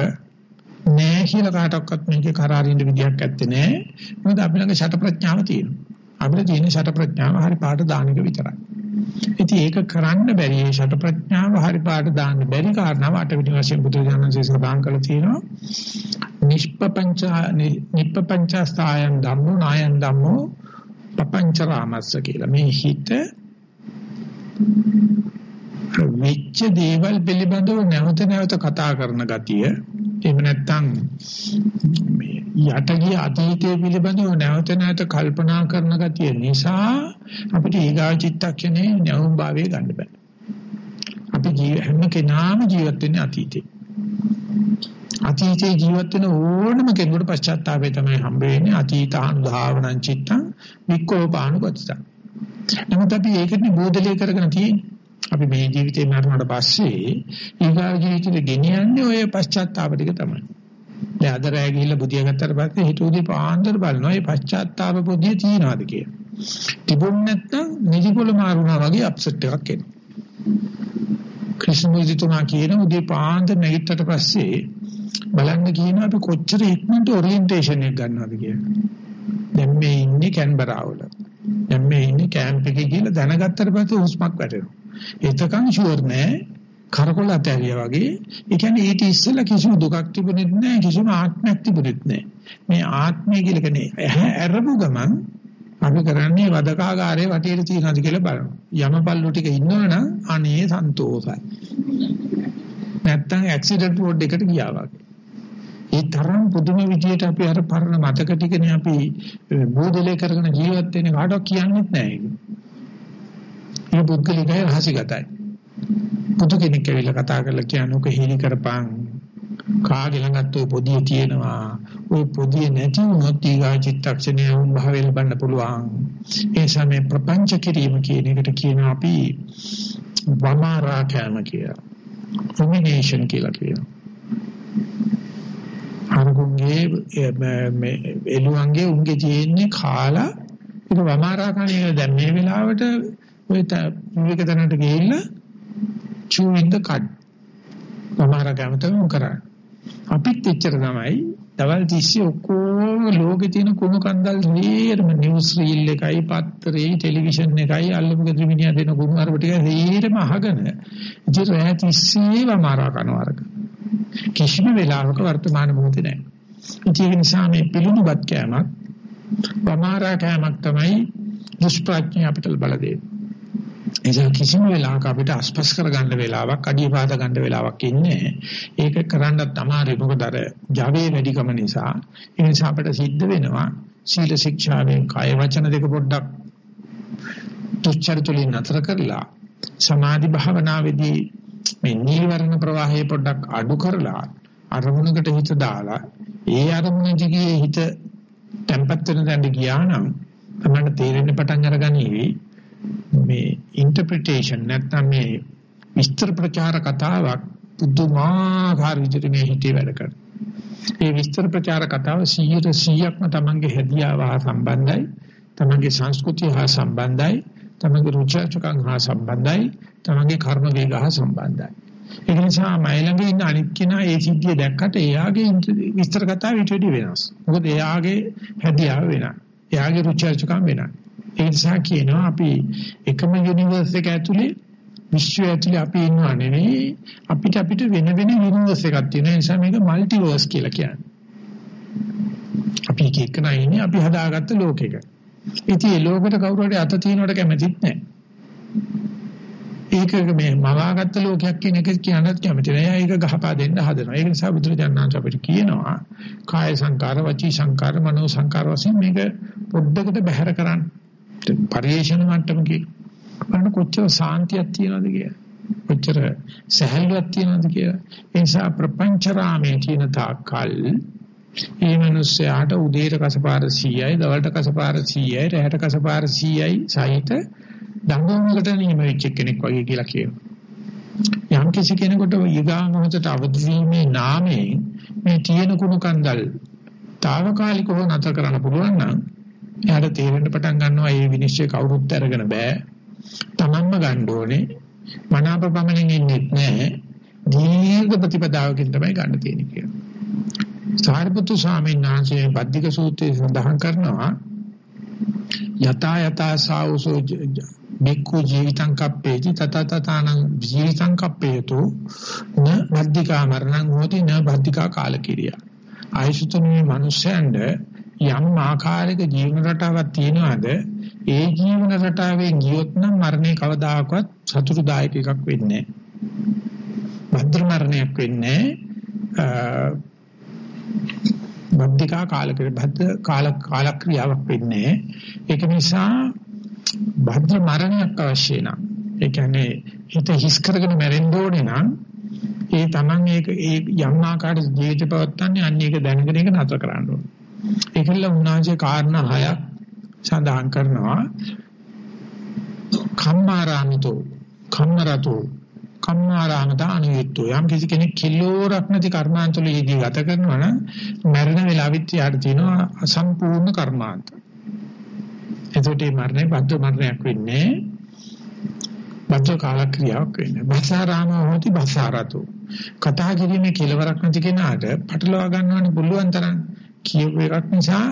නෑ කියලා කාටවත් මේකේ කරාරින්න විදියක් ඇත්තේ නෑ. මොකද අපි ළඟ ෂට ප්‍රඥාව තියෙනවා. අපිට තියෙන ෂට ප්‍රඥාව හරි පාට දාන එක විතරයි. ඉතින් ඒක කරන්න බැරි ඒ ෂට ප්‍රඥාව හරි පාට දාන්න බැරි කාරණාව අටවිදි වශයෙන් බුදුරජාණන්සේ සඳහන් කළා තියෙනවා. නිෂ්පපංච නිප්පපංචස්ථායන් ධම්මෝ නායන් ධම්මෝ පපංච රාමස්ස කියලා. මේ හිත වෙච්ච දේවල් පිළිබඳව නැවත නැවත කතා කරන ගතිය එහෙම නැත්නම් මේ යට ගිය අතීතයේ පිළිබඳව නැවත නැවත කල්පනා කරන ගතිය නිසා අපිට ඊගා චිත්තක්ෂණේ නැවුම් භාවයේ ගන්න බෑ. අපි හැම කෙනාම ජීවත් වෙන්නේ අතීතේ. අතීතේ ජීවත් වෙන ඕනම කෙනෙකුට පශ්චාත්තාපය තමයි හම්බ වෙන්නේ අතීතානුධාවනං චිත්තං වික්කෝපානුපතිතං. නමුත් අපි ඒකනේ බෝධලේ කරගෙන තියෙන්නේ. අපි මේ ජීවිතේ මරණයට පස්සේ ඊගා ජීවිතේ ගෙනියන්නේ ඔය පශ්චාත්තාප ටික තමයි. දැන් අද රෑ ගිහිල්ලා බුදිය ගත්තට පස්සේ හිතුවේදී පාන්දර බලනවා මේ පශ්චාත්තාප බුදිය තියනවාද කියලා. තිබුණ නැත්නම් නිදිකොල මාරුණා වගේ අප්සෙට් එකක් එනවා. ක්‍රිෂ්ණමූර්තිතුමා කියන උදේ පාන්දර නැගිට්ටට පස්සේ බලන්න කියන අපි කොච්චර ඉක්මනට ඔරියන්ටේෂන් එක ගන්නවද කියලා. දැන් මේ ඉන්නේ කැන්බරාවල. දැන් මේ ඉන්නේ කැම්ප් එකේ කියලා දැනගත්තට පස්සේ හුස්මක් වැටෙනවා. එතකන් ෂුවර් නෑ. කරකොල ඇතරියා වගේ. ඒ කියන්නේ ඊට ඉස්සෙල්ලා කිසිම දුකක් තිබුණෙත් නෑ කිසිම ආත්මයක් තිබුණෙත් නෑ. මේ ආත්මය කියලා කියන්නේ ඇරපු ගමන් අපි කරන්නේ වදකාගාරයේ වටේට තියනවාද කියලා බලනවා. යමපල්ලු ටික ඉන්නවනම් අනේ සන්තෝෂයි. නැත්තම් ඇක්සිඩන්ට් රෝඩ් එකට ගියා වගේ. ඒ තරම් පුදුම විදියට අපි අර පරණ මතක ටිකනේ අපි බෝධලේ කරගෙන ජීවත් වෙන්නේ කාටවත් කියන්නෙත් නෑ ඒක මේ පුද්ගලිකයි රහසිගතයි. බුදු කෙනෙක් ඇවිල්ලා කතා කරලා කියන්නේ ඔක හේලි කරපං කාගේ ළඟත් ඔය පොදිය තියෙනවා. ඔය පොදිය නැති වුණොත් ඊගා චිත්තක්ෂණය වුන් භාවය ලබන්න පුළුවන්. ඒ සමේ ප්‍රපංච කිරීම කියන එකට කියන අපි වමාරාකම කියලා. රුමිනේෂන් කියලා කියනවා. අරගුන්ගේ මේ එළුවන්ගේ උන්ගේ තියෙන්නේ කාලා ඒක වමාරාකණේ දැන් මේ වෙලාවට ඔය විවේක තැනට ගිහිල්ලා chewing the cud. සමහර ගමතම කරන්නේ. අපිත් එච්චර තමයි දවල් තිස්සේ ඔක්කොම ලෝකේ තියෙන කුණු කන්දල් හේරම නිවුස් රීල් එකයි පත්තරේ ටෙලිවිෂන් එකයි අල්ලපු ගෙදරමිනියා දෙන කුණු අරබ ටික හේරම අහගෙන ඉතින් රැය තිස්සේම මාරා කනවරක කිසිම වෙලාවක වර්තමාන මොහොතේ නැහැ ඒක නිසා මේ පිළිනුබත් කෑමක් වමාරා කෑමක් තමයි දුෂ්ප්‍රඥා අපිට බල දෙන්නේ නිසා කිසිම වෙලාවක අපිට අස්පස් කරගන්න වෙලාවක් අඩිය පාද ගන්න වෙලාවක් ඉන්නේ. ඒක කරන්නත් අමාරුයි මොකද අර Java වැඩිකම නිසා. ඒ නිසා අපිට සිද්ධ වෙනවා සීල ශික්ෂාවෙන් කය වචන දෙක පොඩ්ඩක් තුච්චරිතුලින් නතර කරලා සමාධි භාවනාවේදී මේ නීවරණ ප්‍රවාහය පොඩ්ඩක් අඩු කරලා අරමුණකට හිත දාලා ඒ අරමුණ දිගේ හිත tempat වෙන තැනට ගියා නම් තමයි තේරෙන්න පටන් අරගනීවි මේ ඉන්ටර්ප්‍රිටේෂන් නැත්නම් මේ විස්තර ප්‍රචාර කතාවක් පුදුමාකාර විදිහට මේ හිතේ වැඩ කරනවා. මේ විස්තර ප්‍රචාර කතාව 100%ක්ම තමන්ගේ හැදියාව හා සම්බන්ධයි, තමන්ගේ සංස්කෘතිය හා සම්බන්ධයි, තමන්ගේ රුචිචකම් හා සම්බන්ධයි, තමන්ගේ කර්ම වේග හා සම්බන්ධයි. ඒ නිසා මයිලඟ ඉන්න අනිත් කෙනා ඒ සිද්ධිය දැක්කට එයාගේ විස්තර කතාව ඊට වඩා වෙනස්. මොකද එයාගේ හැදියාව වෙනස්. එයාගේ රුචිචකම් වෙනස්. ඒ නිසා කියනවා අපි එකම යුනිවර්ස් එක ඇතුලේ විශ්වය ඇතුලේ අපි ඉන්නවා නෙවෙයි අපිට අපිට වෙන වෙන යුනිවර්ස් එකක් තියෙන නිසා මේක মালටිවර්ස් කියලා කියන්නේ. අපි එක එක නැයිනේ අපි හදාගත්ත ලෝකෙක. ඉතින් ඒ ලෝකෙට කවුරු හරි අත තියනවට කැමතිත් නැහැ. ඒක මේ මවාගත්ත ලෝකයක් කියන එක කියන්නත් කැමති නෑ. ඒක ගහපා දෙන්න හදනවා. ඒක නිසා බුදුරජාණන් අපිට කියනවා කාය සංකාර, වචී සංකාර, මනෝ සංකාර වශයෙන් මේක පොඩ්ඩකට බැහැර කරන්න. පරිේශන මට්ටමකේ බලන්න කොච්චර සාන්තියක් තියනවද කියලා. කොච්චර සහැල්ලුවක් තියෙනවද කියලා. ඒ නිසා ප්‍රපංචරාමේ කියන තාක්කල් මේ මිනිස්යාට උදේට කසපාර 100යි, දවල්ට කසපාර 100යි, රැයට කසපාර 100යි සහිත දඬුවමකට නියම වෙච්ච කෙනෙක් වගේ කියලා කියනවා. යම් කිසි කෙනෙකුට ඊගා මොහොතට අවදි වීමේ නාමයෙන් මේ තියෙන කුණු කන්දල් తాවකාලිකව නැතර කරන්න පුළුවන් නම් එයාට තේරෙන්න පටන් ගන්නවා මේ විනිශ්චය කවුරුත් අරගෙන බෑ. තමන්ම ගන්න ඕනේ. මනාප පමණින් ඉන්නේ නැහැ. දීර්ඝ ප්‍රතිපදාවකින් තමයි ගන්න තියෙන්නේ කියලා. සාරිපුත්තු ස්වාමීන් වහන්සේ බද්ධික සූත්‍රයේ සඳහන් කරනවා යතා යතා සාවසෝ බික්ඛු ජීවිතං කප්පේති තත තතානං ජීවිතං කප්පේතු න බද්ධිකා මරණං හෝති න බද්ධිකා කාලකිරියා ආයසුතුනේ මිනිස්යන්ට යම් ආකාරයක ජීවන රටාවක් තියෙනවාද ඒ ජීවන රටාවේ ගියොත් නම් මරණය කවදාකවත් සතුටුදායක එකක් වෙන්නේ නැහැ. භද්‍ර මරණයක් වෙන්නේ බද්ධිකා කාලකේ බද්ධ කාල කාලක්‍රියාවක් වෙන්නේ ඒක නිසා භද්‍ර මරණයක් අවශ්‍ය නම් ඒ කියන්නේ හිත හිස් කරගෙන මැරෙන්න ඕනේ නම් ඒ Taman ඒක ඒ යම් ආකාරයක ජීවිත පවත්තන්නේ අන්න ඒක දැනගෙන ඒක නතර කරන්න ඕනේ. ඒකල උන්වහන්සේ කාරණා හයක් සඳහන් කරනවා කම්මාරාමිතෝ කම්මරතෝ කම්මාරාමත අනුයුක්තෝ යම් කිසි කෙනෙක් කිලෝරක් නැති කර්මාන්තවල යෙදී ගත කරනවා නම් මරණ වේලාවෙත් යාට තියෙනවා අසම්පූර්ණ කර්මාන්ත. එතකොට මේ මරණය බද්ධ මරණයක් වෙන්නේ බද්ධ කාලක්‍රියාවක් වෙන්නේ. භාසාරාමෝ හොති භාසාරතෝ. කතා කිරීමේ කෙලවරක් නැති කෙනාට පටලවා ගන්නවනේ පුළුවන් තරම් කියපු එකක් නිසා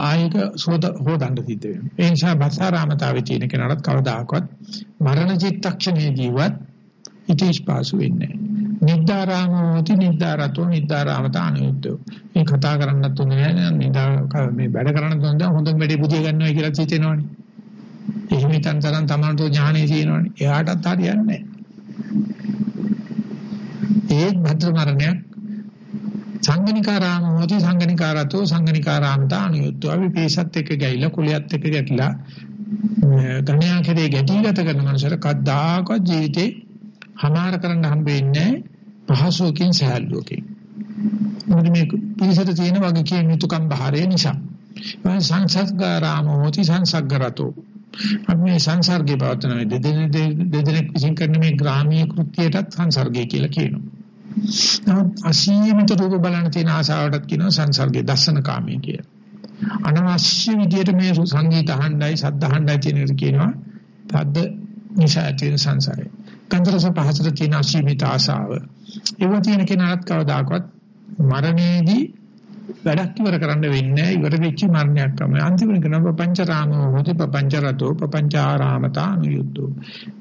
ආයක සෝද හොදන්න සිද්ධ වෙනවා. ඒ නිසා භාසාරාමතාවේ තියෙන කෙනාට කවදාකවත් මරණ චිත්තක්ෂණයේදීවත් ඉතිස්පාසු වෙන්නේ නැහැ. නිද්දාරාමෝති නිද්දාරතෝ නිද්දාරාමත අනුයුක්තෝ. මේ කතා කරන්නත් හොඳ නෑ නිදා මේ වැඩ කරන්නත් හොඳ හොඳම වැඩේ බුදිය ගන්නවා කියලා හිතෙනවනේ. එහෙම හිතන් තරම් තමන්ට ඥානෙ තියෙනවනේ. එයාටත් හරියන්නේ නැහැ. ඒ භද්‍ර මරණයක් සංගනිකාරාම හොති සංගනිකාරතෝ සංගනිකාරාමත අනුයුක්තෝ. අපි පේසත් එක්ක ගිහිල්ලා කුලියත් එක්ක ගැටිලා ගණ්‍යා කෙරේ ගැටි ගත කරන මනුස්සර කද්දාකවත් ජීවිතේ හමාර කරන්න හම්බෙන්නේ පහසුවකින් සහැල්ලුවකින්. මොකද මේ පිළිසෙට තියෙන වගේ කියන යුතුයකම් බහරේ නිසා. මම සංසග්ගාරාම හොති සංසග්ගරතෝ. අපි මේ සංසර්ගේ පවත්වන දෙදෙනෙක් දෙදෙනෙක් විසින් කරන මේ ග්‍රාමීය කෘත්‍යයටත් සංසර්ගය කියලා කියනවා. නමුත් අසීමිත රූප බලන තියෙන ආසාවටත් කියනවා සංසර්ගේ දර්ශන කාමී කියලා. අනවශ්‍ය විදියට මේ සංගීත අහන්නයි සද්ද අහන්නයි කියන එක කියනවා. තද්ද නිසා තියෙන සංසාරේ. ගන්ධරස පහසට තියෙන අසීමිත ආශාව. ඒව තියෙන කෙනාට කවදාකවත් මරණයේදී වැඩක් ඉවර කරන්න වෙන්නේ ඉවර වෙච්ච මරණයක් තමයි. අන්තිමට කියනවා පංචරාමෝ හොති පංචරතෝ පංචාරාමතා අනුයුද්ධෝ.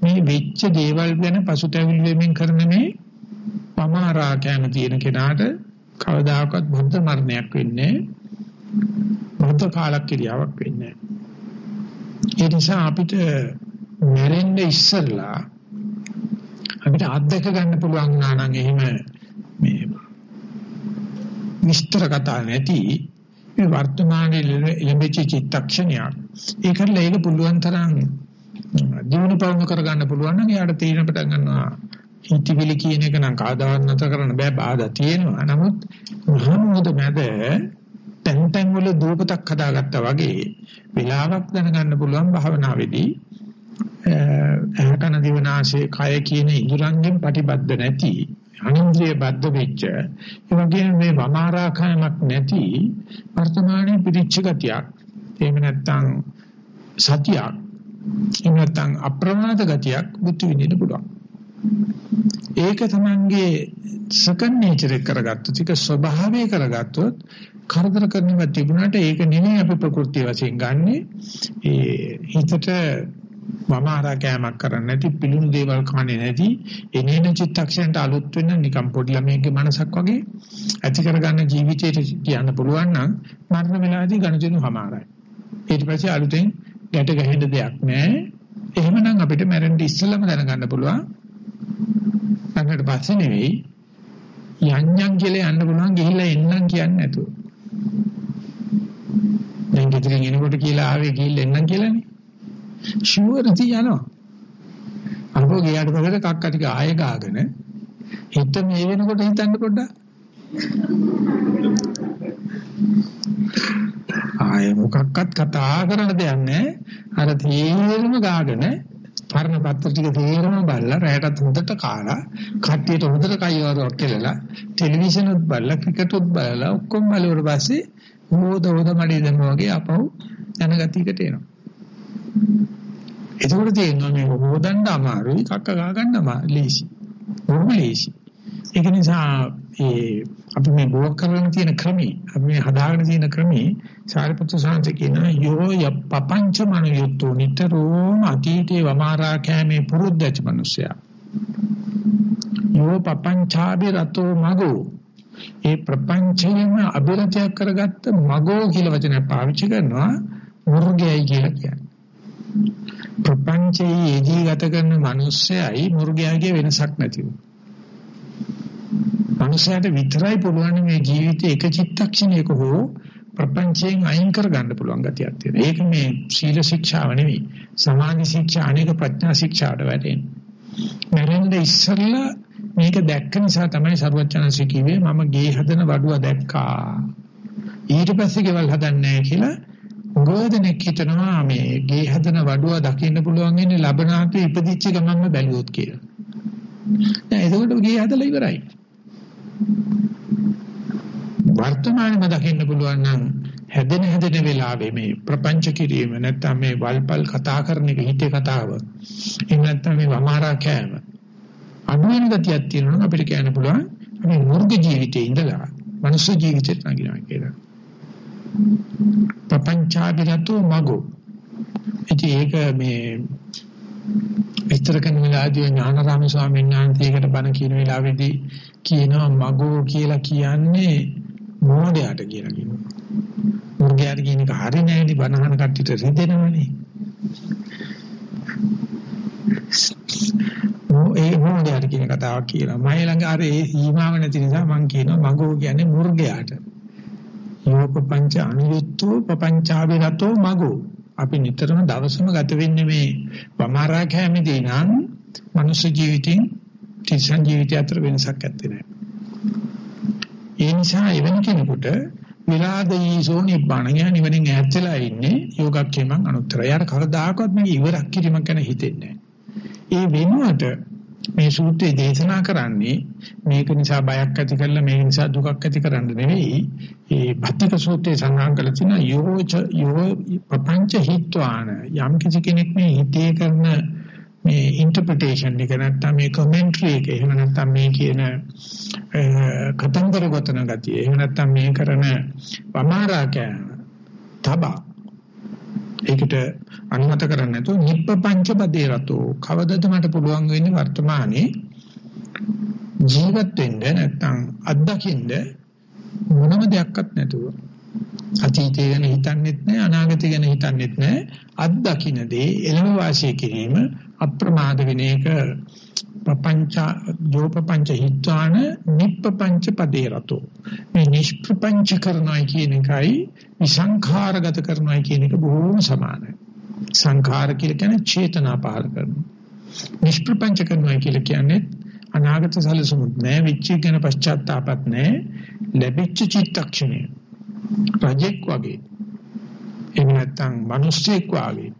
මේ වෙච්ච දේවල් ගැන පසුතැවිලි වෙමින් කරන මේ පමාරා කියන තියෙන කෙනාට කවදාකවත් බුද්ධ මරණයක් වෙන්නේ බුද්ධ කාලක්‍රියාවක් වෙන්නේ ඒ නිසා අපිට මැරෙන්න ඉස්සෙල්ලා අපිට අත්දැක ගන්න පුළුවන් වුණා නම් එහෙම මේ විස්තර කතා නැති මේ වර්තමානයේ ලැබෙච්ච චිත්තක්ෂණයක්. ඒකල ඒක පුළුවන් තරම් දිනු පවුණු කරගන්න පුළුවන් නම් එයාට තීරණ පටන් ගන්නවා. හිතවිලි කියන එක නම් කාදාවත් නැතර කරන්න බෑ. බාධා තියෙනවා. නමුත් මහමෝද මැද තැන් තැන් වල දූපතක් හදාගත්තා වගේ වෙලාවක් දැනගන්න පුළුවන් භාවනාවේදී ඇහැකන දිවනාශය කය කියන ඉඳුරංගෙන් ප්‍රතිබද්ධ නැති අනින්ද්‍රිය බද්ධ වෙච්ච ඒ වගේම මේ වමාරාඛයමක් නැති වර්තමානයේ පිරිච්ච ගතියක් එහෙම නැත්නම් සතියක් එහෙම නැත්නම් අප්‍රමාද ගතියක් බුද්ධ විඳින්න පුළුවන්. ඒක තමංගේ සකන් නේචර් එක කරගත්තොත් ඒක ස්වභාවය කරගත්තොත් කරදර කරනවා තිබුණාට ඒක නෙමෙයි අපි ප්‍රകൃති වශයෙන් ගන්නෙ. ඒ හිතට මම ආරාකෑමක් කරන්නේ නැති පිළුණු දේවල් කන්නේ නැති එනේන චිත්තක්ෂණයට අලුත් වෙන නිකම් පොඩි ළමයෙක්ගේ මනසක් වගේ ඇති කරගන්න ජීවිතයට කියන්න පුළුවන් නම් මරණ වෙලාවේදී ගණජනු හමාරයි. ඊට පස්සේ අලුතෙන් ගැට ගැහෙන්න දෙයක් නැහැ එහෙමනම් අපිට මැරෙන්න ඉස්සෙල්ලම දැනගන්න පුළුවන්. අන්නට පස්සේ නෙවෙයි. යන්යන් කියලා යන්න පුළුවන් ගිහිල්ලා එන්නම් කියන්නේ නැතුව. දැන් ගෙදරින් එනකොට කියලා ආවේ ගිහිල්ලා එන්නම් කියලානේ. ෂුවර් ඉතින් යනවා. අරපෝ ගියාට පස්සේ කක්ක ටික ආයෙ ගාගෙන හිත මේ වෙනකොට හිතන්න පොඩ්ඩක්. ආයෙ මොකක්වත් කතා කරන්න දෙයක් නැහැ. අර තීරම ගාගෙන පරණ පත්‍ර ටික තේරම බලලා රැයටත් හොඳට කාලා කට්ටියට හොඳට කයිවාරුවක් කෙලලා ටෙලිවිෂන් උත් බලලා ක්‍රිකට් උත් බලලා ඔක්කොම බලුවට පස්සේ හොද හොද මඩේ දැම්මා වගේ අපහු යන ගතියකට එනවා. එතකොට තේරෙනවා මේ හොදන්න අමාරුයි කක්ක ගා ගන්න අමාරු ලේසි. බොහොම ලේසි. ඒක නිසා ඒ අපි මේ බෝක් කරගෙන තියෙන ක්‍රමී අපි මේ හදාගෙන තියෙන ක්‍රමී සාරිපුත්‍ර සාන්ත කියන යෝ යප්පංච මනියුතු නිතරම අතීතේ වමාරා කෑමේ පුරුද්දච්ච මිනිසයා. යෝ පපංචාබි රතෝ මගෝ ඒ ප්‍රපංචයේම අභිරතයක් කරගත්ත මගෝ කියලා වචනය පාවිච්චි කරනවා මුර්ගයයි කියලා කියන්නේ. ප්‍රපංචයේ යෙදී ගත කරන මිනිස්සයයි මුර්ගයාගේ වෙනසක් නැතිව. මිනිසයාට විතරයි පුළුවන් මේ ජීවිතේ එක චිත්තක්ෂණයක හෝ ප්‍රපංචයෙන් අයින් කරගන්න පුළුවන් ගතියක් තියෙනවා. ඒක මේ සීල ශික්ෂාව නෙවෙයි. සමාධි ශික්ෂා අනේක ප්‍රඥා ශික්ෂාට වැටෙන්නේ. මරෙන්ද ඉස්සෙල්ලා මේක දැක්ක නිසා තමයි සරුවචනන්සේ කිව්වේ මම ගේ හදන වඩුව දැක්කා. ඊට පස්සේ ගෙවල් හදන්නේ කියලා ගෝධනෙක් හිතනවා මේ ගේ හදන වඩුව දකින්න පුළුවන් ඉන්නේ ලබනාතු ඉපදිච්ච ගමන්ම බැලුවොත් කියලා. දැන් එතකොට ගේ හදලා ඉවරයි. වර්තමානයේ දකින්න පුළුවන් නම් හැදෙන හැදෙන වෙලාවේ මේ ප්‍රපංච කිරීම නැත්නම් මේ වල්පල් කතා කරන එක හිතේ කතාව එහෙම නැත්නම් මේ වමාරා කෑම අනුවෙන ගතියක් තියෙනවා අපිට කියන්න පුළුවන් අපි මුර්ග ජීවිතේ ඉඳලා මනුස්ස ජීවිතේට නගිනවා කියලා ප්‍රපංචාබිරතෝ මගෝ ඉතින් ඒක මේ විස්තර කරන වෙලාවදී ඥානාරාම ස්වාමීන් වහන්සේකට බණ කියන වෙලාවේදී කියනවා මගෝ කියලා කියන්නේ මොඩයට කියලා කියනවා. මුර්ගයාට කියන එක හරි නෑනේ බනහන කට්ටියට රිදෙනවනේ. ඒ මොඩයට කියන කතාවක් කියලා. මම ළඟ අර ඒ සීමාව නැති නිසා මම කියනවා මගෝ කියන්නේ මුර්ගයාට. යෝපපංච අනුයුක්තෝ පపంచාවිරතෝ මගෝ. අපි නිතරම දවසම ගත වෙන්නේ මේ වමාරා කැමෙදී නම් මනුෂ්‍ය ජීවිතෙන් තිසන් ජීවිතය අතර වෙනසක් නැත්තේ නෑ. ඒ නිසා එවැනි කෙනෙකුට විරාදීසෝ නිබ්බාණ ඥාන නිවනින් ඈත් වෙලා ඉන්නේ යෝගක්ෂේමං අනුත්තරය. යාර කවදාකවත් මේක ඉවරක් කිරීමක් ගැන හිතෙන්නේ ඒ වෙනුවට මේ සූත්‍රය දේශනා කරන්නේ මේක නිසා බයක් ඇති කරලා මේක නිසා දුකක් ඇති කරන්න නෙවෙයි. ඒ භත්තික සූත්‍රයේ සඳහන් කරලා තියෙන යෝච යෝ පపంచ හිත්වාන යම් කිසි කෙනෙක් මේ හිතේ කරන මේ ඉන්ටර්ප්‍රිටේෂන් එක නැත්නම් මේ කමෙන්ටරි එක එහෙම නැත්නම් මේ කියන කතන්දර ගොතන ගතිය එහෙම නැත්නම් මේ කරන වමාරාක තබා ඒකට අනුමත කරන්නේ නැතුව නිප්පංච පදේ රතෝ. කවදද මට පුළුවන් වෙන්නේ වර්තමානයේ ජීවත් වෙන්න නැත්නම් අත්දකින්න මොනම දෙයක්වත් නැතුව. අතීතය ගැන හිතන්නෙත් නැහැ අනාගතය ගැන හිතන්නෙත් නැහැ. අත්දකින්න දේ එළම වාසිය කිරීම අප්‍රමාද වෙන එක. පపంచ යෝපపంచ හිතාන නිප්පపంచ පදේ රතෝ. මේ නිෂ්පపంచ කරනවා කියන එකයි විසංඛාරගත කරනවා කියන එක බොහෝම සමානයි. සංඛාර කියලා කියන්නේ චේතනා පහල කරනවා. නිෂ්පపంచ කරනවා කියලා කියන්නේ අනාගත සැලසුමුත් නැහැ විච්ච ගැන පශ්චාත්තාපත් නැහැ ලැබිච්ච චිත්තක්ෂණය. රජෙක් වගේ. එහෙම නැත්නම් මිනිස්සෙක් වගේ.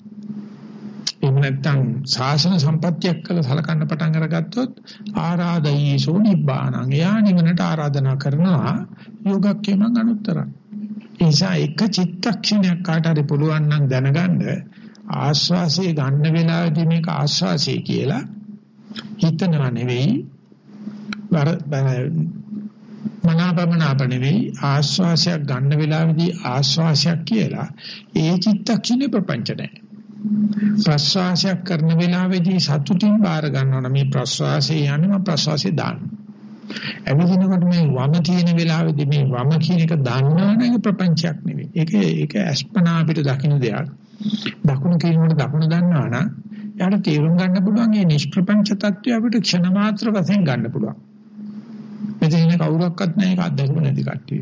එහෙම නැත්නම් ශාසන සම්පත්තියක් කළ සලකන්න පටන් අරගත්තොත් ආරාධයීසෝ නිබ්බාණං. එයා නිවනට ආරාධනා කරනවා යෝගක්කේමං අනුත්තරං. ඒ නිසා එක චිත්තක්ෂණයක් කාට හරි පුළුවන් නම් දැනගන්න ආස්වාසිය ගන්න වෙලාවේදී මේක ආස්වාසිය කියලා හිතනවා නෙවෙයි. මනාපමනාප නෙවෙයි. ආස්වාසයක් ගන්න වෙලාවේදී ආස්වාසයක් කියලා. ඒ චිත්තක්ෂණේ ප්‍රපංච නැහැ. ප්‍රශ්වාසයක් කරන වෙලාවේදී සතුටින් බාර ගන්නවනේ මේ ප්‍රශ්වාසය යන්නේ ප්‍රශ්වාසය දාන්න. එමෙදිනකොට මේ වම තියෙන වෙලාවේදී මේ වම කියන එක දන්නවනේ ප්‍රපංචයක් නෙවෙයි. ඒක ඒක අස්පනා අපිට දකින්න දෙයක්. දකුණු කියනකොට දකුණ දන්නවනම් යාට තේරුම් ගන්න පුළුවන් මේ නිෂ්ප්‍රපංච తত্ত্বය අපිට ක්ෂණ මාත්‍ර වශයෙන් ගන්න පුළුවන්. මෙතන කවුරක්වත් නැහැ ඒක අත්දැකීම නැති කට්ටිය.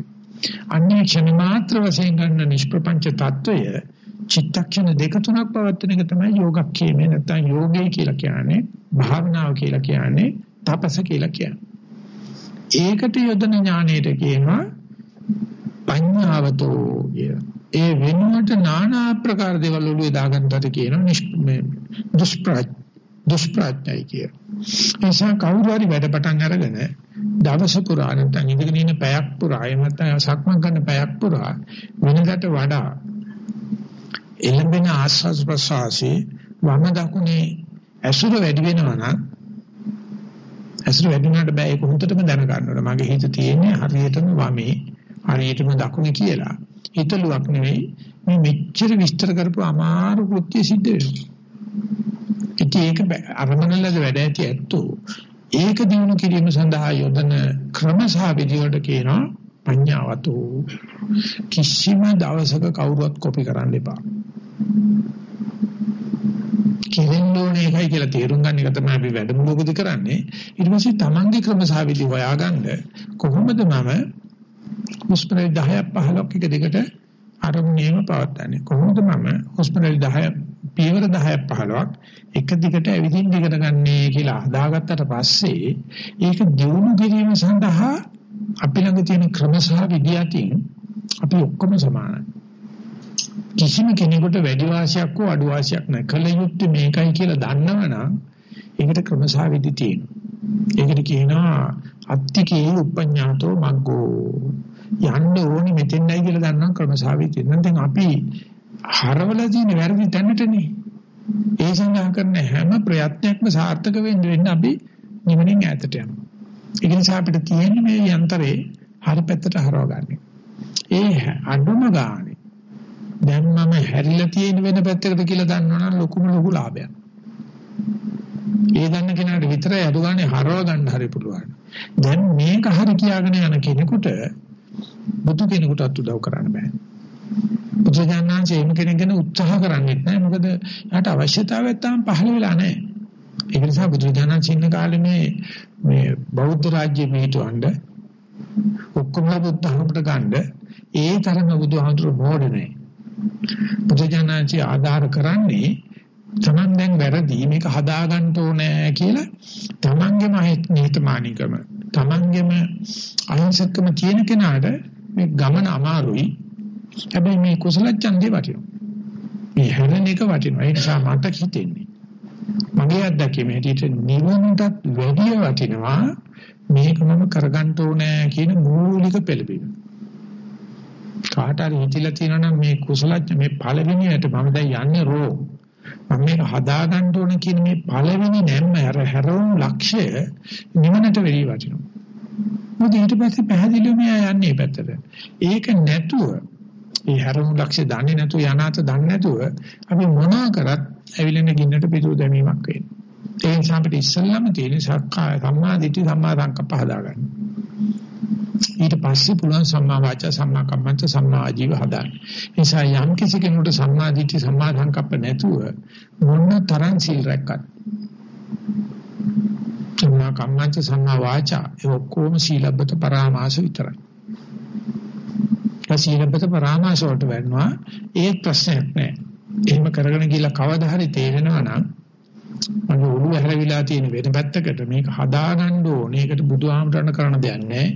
අන්නේ ක්ෂණ මාත්‍ර වශයෙන් ගන්න නිෂ්ප්‍රපංච తত্ত্বය චිත්තක්ෂණ දෙක තුනක් පවත්වන එක තමයි යෝගක්ඛේමේ නැත්නම් යෝගය කියලා කියන්නේ භාවනාව කියලා කියන්නේ තපස කියලා කියන්නේ ඒකට යොදන ඥානයට කියනවා පඤ්ඤාවතෝ කිය. ඒ වෙනුවට নানা ආකාර දේවල් ඔළුවේ දාගන්නට කියනවා දුෂ්ප්‍රඥ දුෂ්ප්‍රඥයි කිය. එනිසා කවුරු හරි වැඩ පටන් අරගෙන දවස පුරා නැත්නම් ඉඳගෙන ඉන්න පැයක් පුරා එහෙම නැත්නම් සක්මන් කරන පැයක් පුරා වෙනකට වඩා එළඹෙන ආස්වාද ප්‍රසආසී වම දකුණේ ඇසුර වැඩි වෙනවා නම් ඇසුර වැඩි වුණාට බෑ ඒක හොඳටම දැන ගන්න ඕන. මගේ හිත තියෙන්නේ හරියටම වමේ හරියටම දකුණේ කියලා. හිතලුවක් නෙවෙයි මේ මෙච්චර විස්තර කරපු අමාරු කෘත්‍ය සිද්ධ වෙනවා. ඉතින් ඒක අරමුණලද වැඩ ඇති ඇත්තෝ ඒක දිනු කිරීම සඳහා යොදන ක්‍රම සහ විදි වලට කියනවා පඤ්ඤාවතෝ කිසිම දවසක කවුරුවත් කොපි කරන්න එපා. කෙරෙන්න ඕනේ එකයි කියලා තේරුම් ගන්න එක තමයි අපි වැඩමුළුවකදී කරන්නේ. ඊට පස්සේ Tamange ක්‍රම සහ විදි හොයාගන්න කොහොමද මම හොස්පිටල් 10ක් 15ක් එක දිගට අරමුණේම පවත්න්නේ. කොහොමද මම හොස්පිටල් 10 පියවර 10ක් 15ක් එක දිගට ඇවිදින්න ඉගෙන ගන්නේ කියලා හදාගත්තට පස්සේ ඒක දියුණු කිරීම සඳහා අපි ළඟ තියෙන ක්‍රම සහ විදි අතින් අපි ඔක්කොම සමානයි. කිසිම කෙනෙකුට වැඩි වාසියක් හෝ අඩු වාසියක් නැහැ. කල යුත්තේ මේකයි කියලා දන්නවනම් ඒකට ක්‍රම සහ විදි තියෙනවා. ඒකට කියනවා අත්තිකේ උපඤ්ඤාතෝ මග්ගෝ. යන්න ඕනේ මෙතෙන්යි කියලා දන්නම් ක්‍රම සහ විදි. නැත්නම් අපි හරවලා තියෙන වැරදි තැනටනේ. ඒ සඳහා කරන හැම ප්‍රයත්නයක්ම සාර්ථක වෙන්න වෙන්න අපි නිවනින් ඈතට යනවා. ඒ නිසා අපිට තියෙන්නේ මේ යන්ත්‍රේ හරි පැත්තට හරව ගන්න. ඒ අඩුම ගානේ දැන් මම හැරිලා තියෙන වෙන පැත්තකට කියලා දන්නවනම් ලොකුම ලොකු ලාභයක්. ඒ දන්න කෙනාට විතරයි අඩු ගානේ හරව ගන්න හරි පුළුවන්. දැන් මේක හරි කියාගෙන යන කෙනෙකුට බුදු කෙනෙකුටත් උදව් කරන්න බෑ. බුදුජානනාංශය එහෙම කෙනෙක් ගැන උත්සාහ කරන්නේ නැහැ. මොකද යාට අවශ්‍යතාවයක් තාම පහළ වෙලා නැහැ. ඒක නිසා බුදුජානනාංශ ඉන්න කාලේ මේ මේ බෞද්ධ රාජ්‍ය පිටවඬ ඔක්කොම බුද්ධහමකට ගන්න ඒ තරම බුදුහාමුදුරු මොඩ නැහැ. බුදුජානනාංශي ආධාර කරන්නේ තමන් දැන් වැරදි මේක හදාගන්න ඕනේ කියලා තමන්ගේම නිහතමානීකම තමන්ගේම අහිංසකම තියෙන කෙනාට මේ ගමන අමාරුයි හැබැයි මේ කුසල ඡන්දේ වටිනවා. මේ හැරෙන එක වටිනවා. ඒ නිසා මට හිතෙන්නේ. මගේ අත්දැකීම හැටියට නිවනටත් වැඩි වටිනවා මේක මම කරගන්න ඕනේ කියන මූලික පෙළඹීම. කාට හරි හිතිලා තියෙනවා නම් මේ කුසල මේ පළවෙනියට මම දැන් යන්නේ රෝ. මම මේක හදාගන්න ඕනේ කියන මේ පළවෙනි නැම්ම අර හැරවුම් ලක්ෂ්‍ය නිවනට වැඩි වටිනවා. මොකද ඊට පස්සේ පැහැදිලිවම යන්නේ පැත්තට. ඒක නැතුව ඒ හැරමු ලක්ෂ්‍ය දන්නේ නැතුව යනාත දන්නේ නැතුව අපි මොනවා කරත් ඇවිලෙන ගින්නට පිටු දැමීමක් වෙනවා. ඒ නිසා අපිට ඉස්සල්ලාම තියෙන සක්කාය සම්මා දිට්ඨි සම්මා සංකප්ප හදාගන්න. ඊට පස්සේ පුළුවන් සම්මා වාචා සම්මා කම්මන්ත සම්මා ආජීව හදාගන්න. ඒ නිසා යම් කිසි කෙනෙකුට සම්මා දිට්ඨි සම්මා සංකප්ප නැතුව මොන තරම් සීල් රැක්කත් සම්මා කම්මන්ත සම්මා වාචා ඒ ඔක්කොම සීලබ්බත පරාමාස විතරයි. සීලබ්බත පරාමාස වලට වෙන්නවා ඒ ප්‍රශ්නයක් නෑ. එහෙම කරගෙන ගිහලා කවදා හරි තේරෙනවා නම් මගේ ඔළුව හැරවිලා තියෙන වෙන පැත්තකට මේක හදාගන්න ඕනේ. ඒකට බුදුහාමුදුරණ කරන දෙයක් නෑ.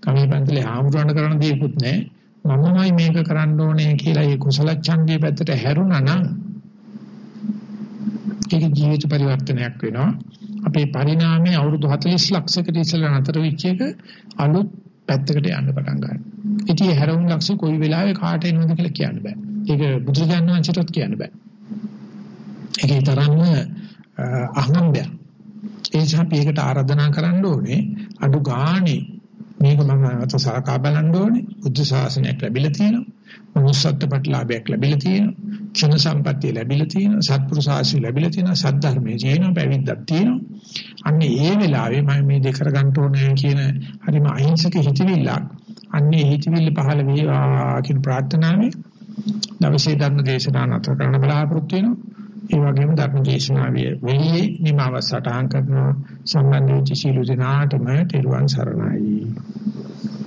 කමී පන්සලේ හාමුදුරණ කරන දෙයක්වත් නෑ. මමමයි මේක කරන්න ඕනේ කියලා ඒ කුසල ඡන්දයේ පැත්තට හැරුණා නම් ඒක ජීවිත පරිවර්තනයක් වෙනවා. අපේ පරිණාමය අවුරුදු 40 ලක්ෂයකට ඉස්සෙල්ලා නතර වෙච්ච එක අලුත් පැත්තකට යන්න පටන් ගන්නවා. ඉතින් හැරවුම් ලක්ෂ කොයි වෙලාවෙ කාට එනවද කියලා කියන්න බෑ. ඒක බුදුරජාණන් වහන්සේටත් කියන්න බෑ. ඒකේ තරම්ම අහම්බය. ඒ නිසා අපි ඒකට ආරාධනා කරන්න ඕනේ අඩු ගානේ මේක මම අත සලකා බලන්න ඕනේ. බුද්ධ ශාසනයක් ලැබිලා තියෙනවා. මනුස්සත්ව ප්‍රතිලාභයක් ලැබිලා තියෙනවා. ක්ෂණ සම්පත්තිය ලැබිලා තියෙනවා. සත්පුරුෂ ආශිර්වාද ලැබිලා තියෙනවා. සද්ධර්මයේ තියෙනවා. පැවිද්දක් තියෙනවා. අන්නේ ඒ වෙලාවේ මම මේ දෙක කරගන්න ඕනේ කියන හරිම අහිංසක හිතවිල්ලක්. අන්නේ හිතවිල්ල පහළ වේවා කියන ප්‍රාර්ථනාවෙන් දවසේ ධර්ම දේශනාව නතර කරන්න බලාපොරොත්තු වෙනවා. ඒ වගේම ධර්ම දේශනාවේ වෙලියේ නිමාව සටහන් කරන සම්බන්ධ වෙච්ච සීල දිනාටම තෙරුවන් සරණයි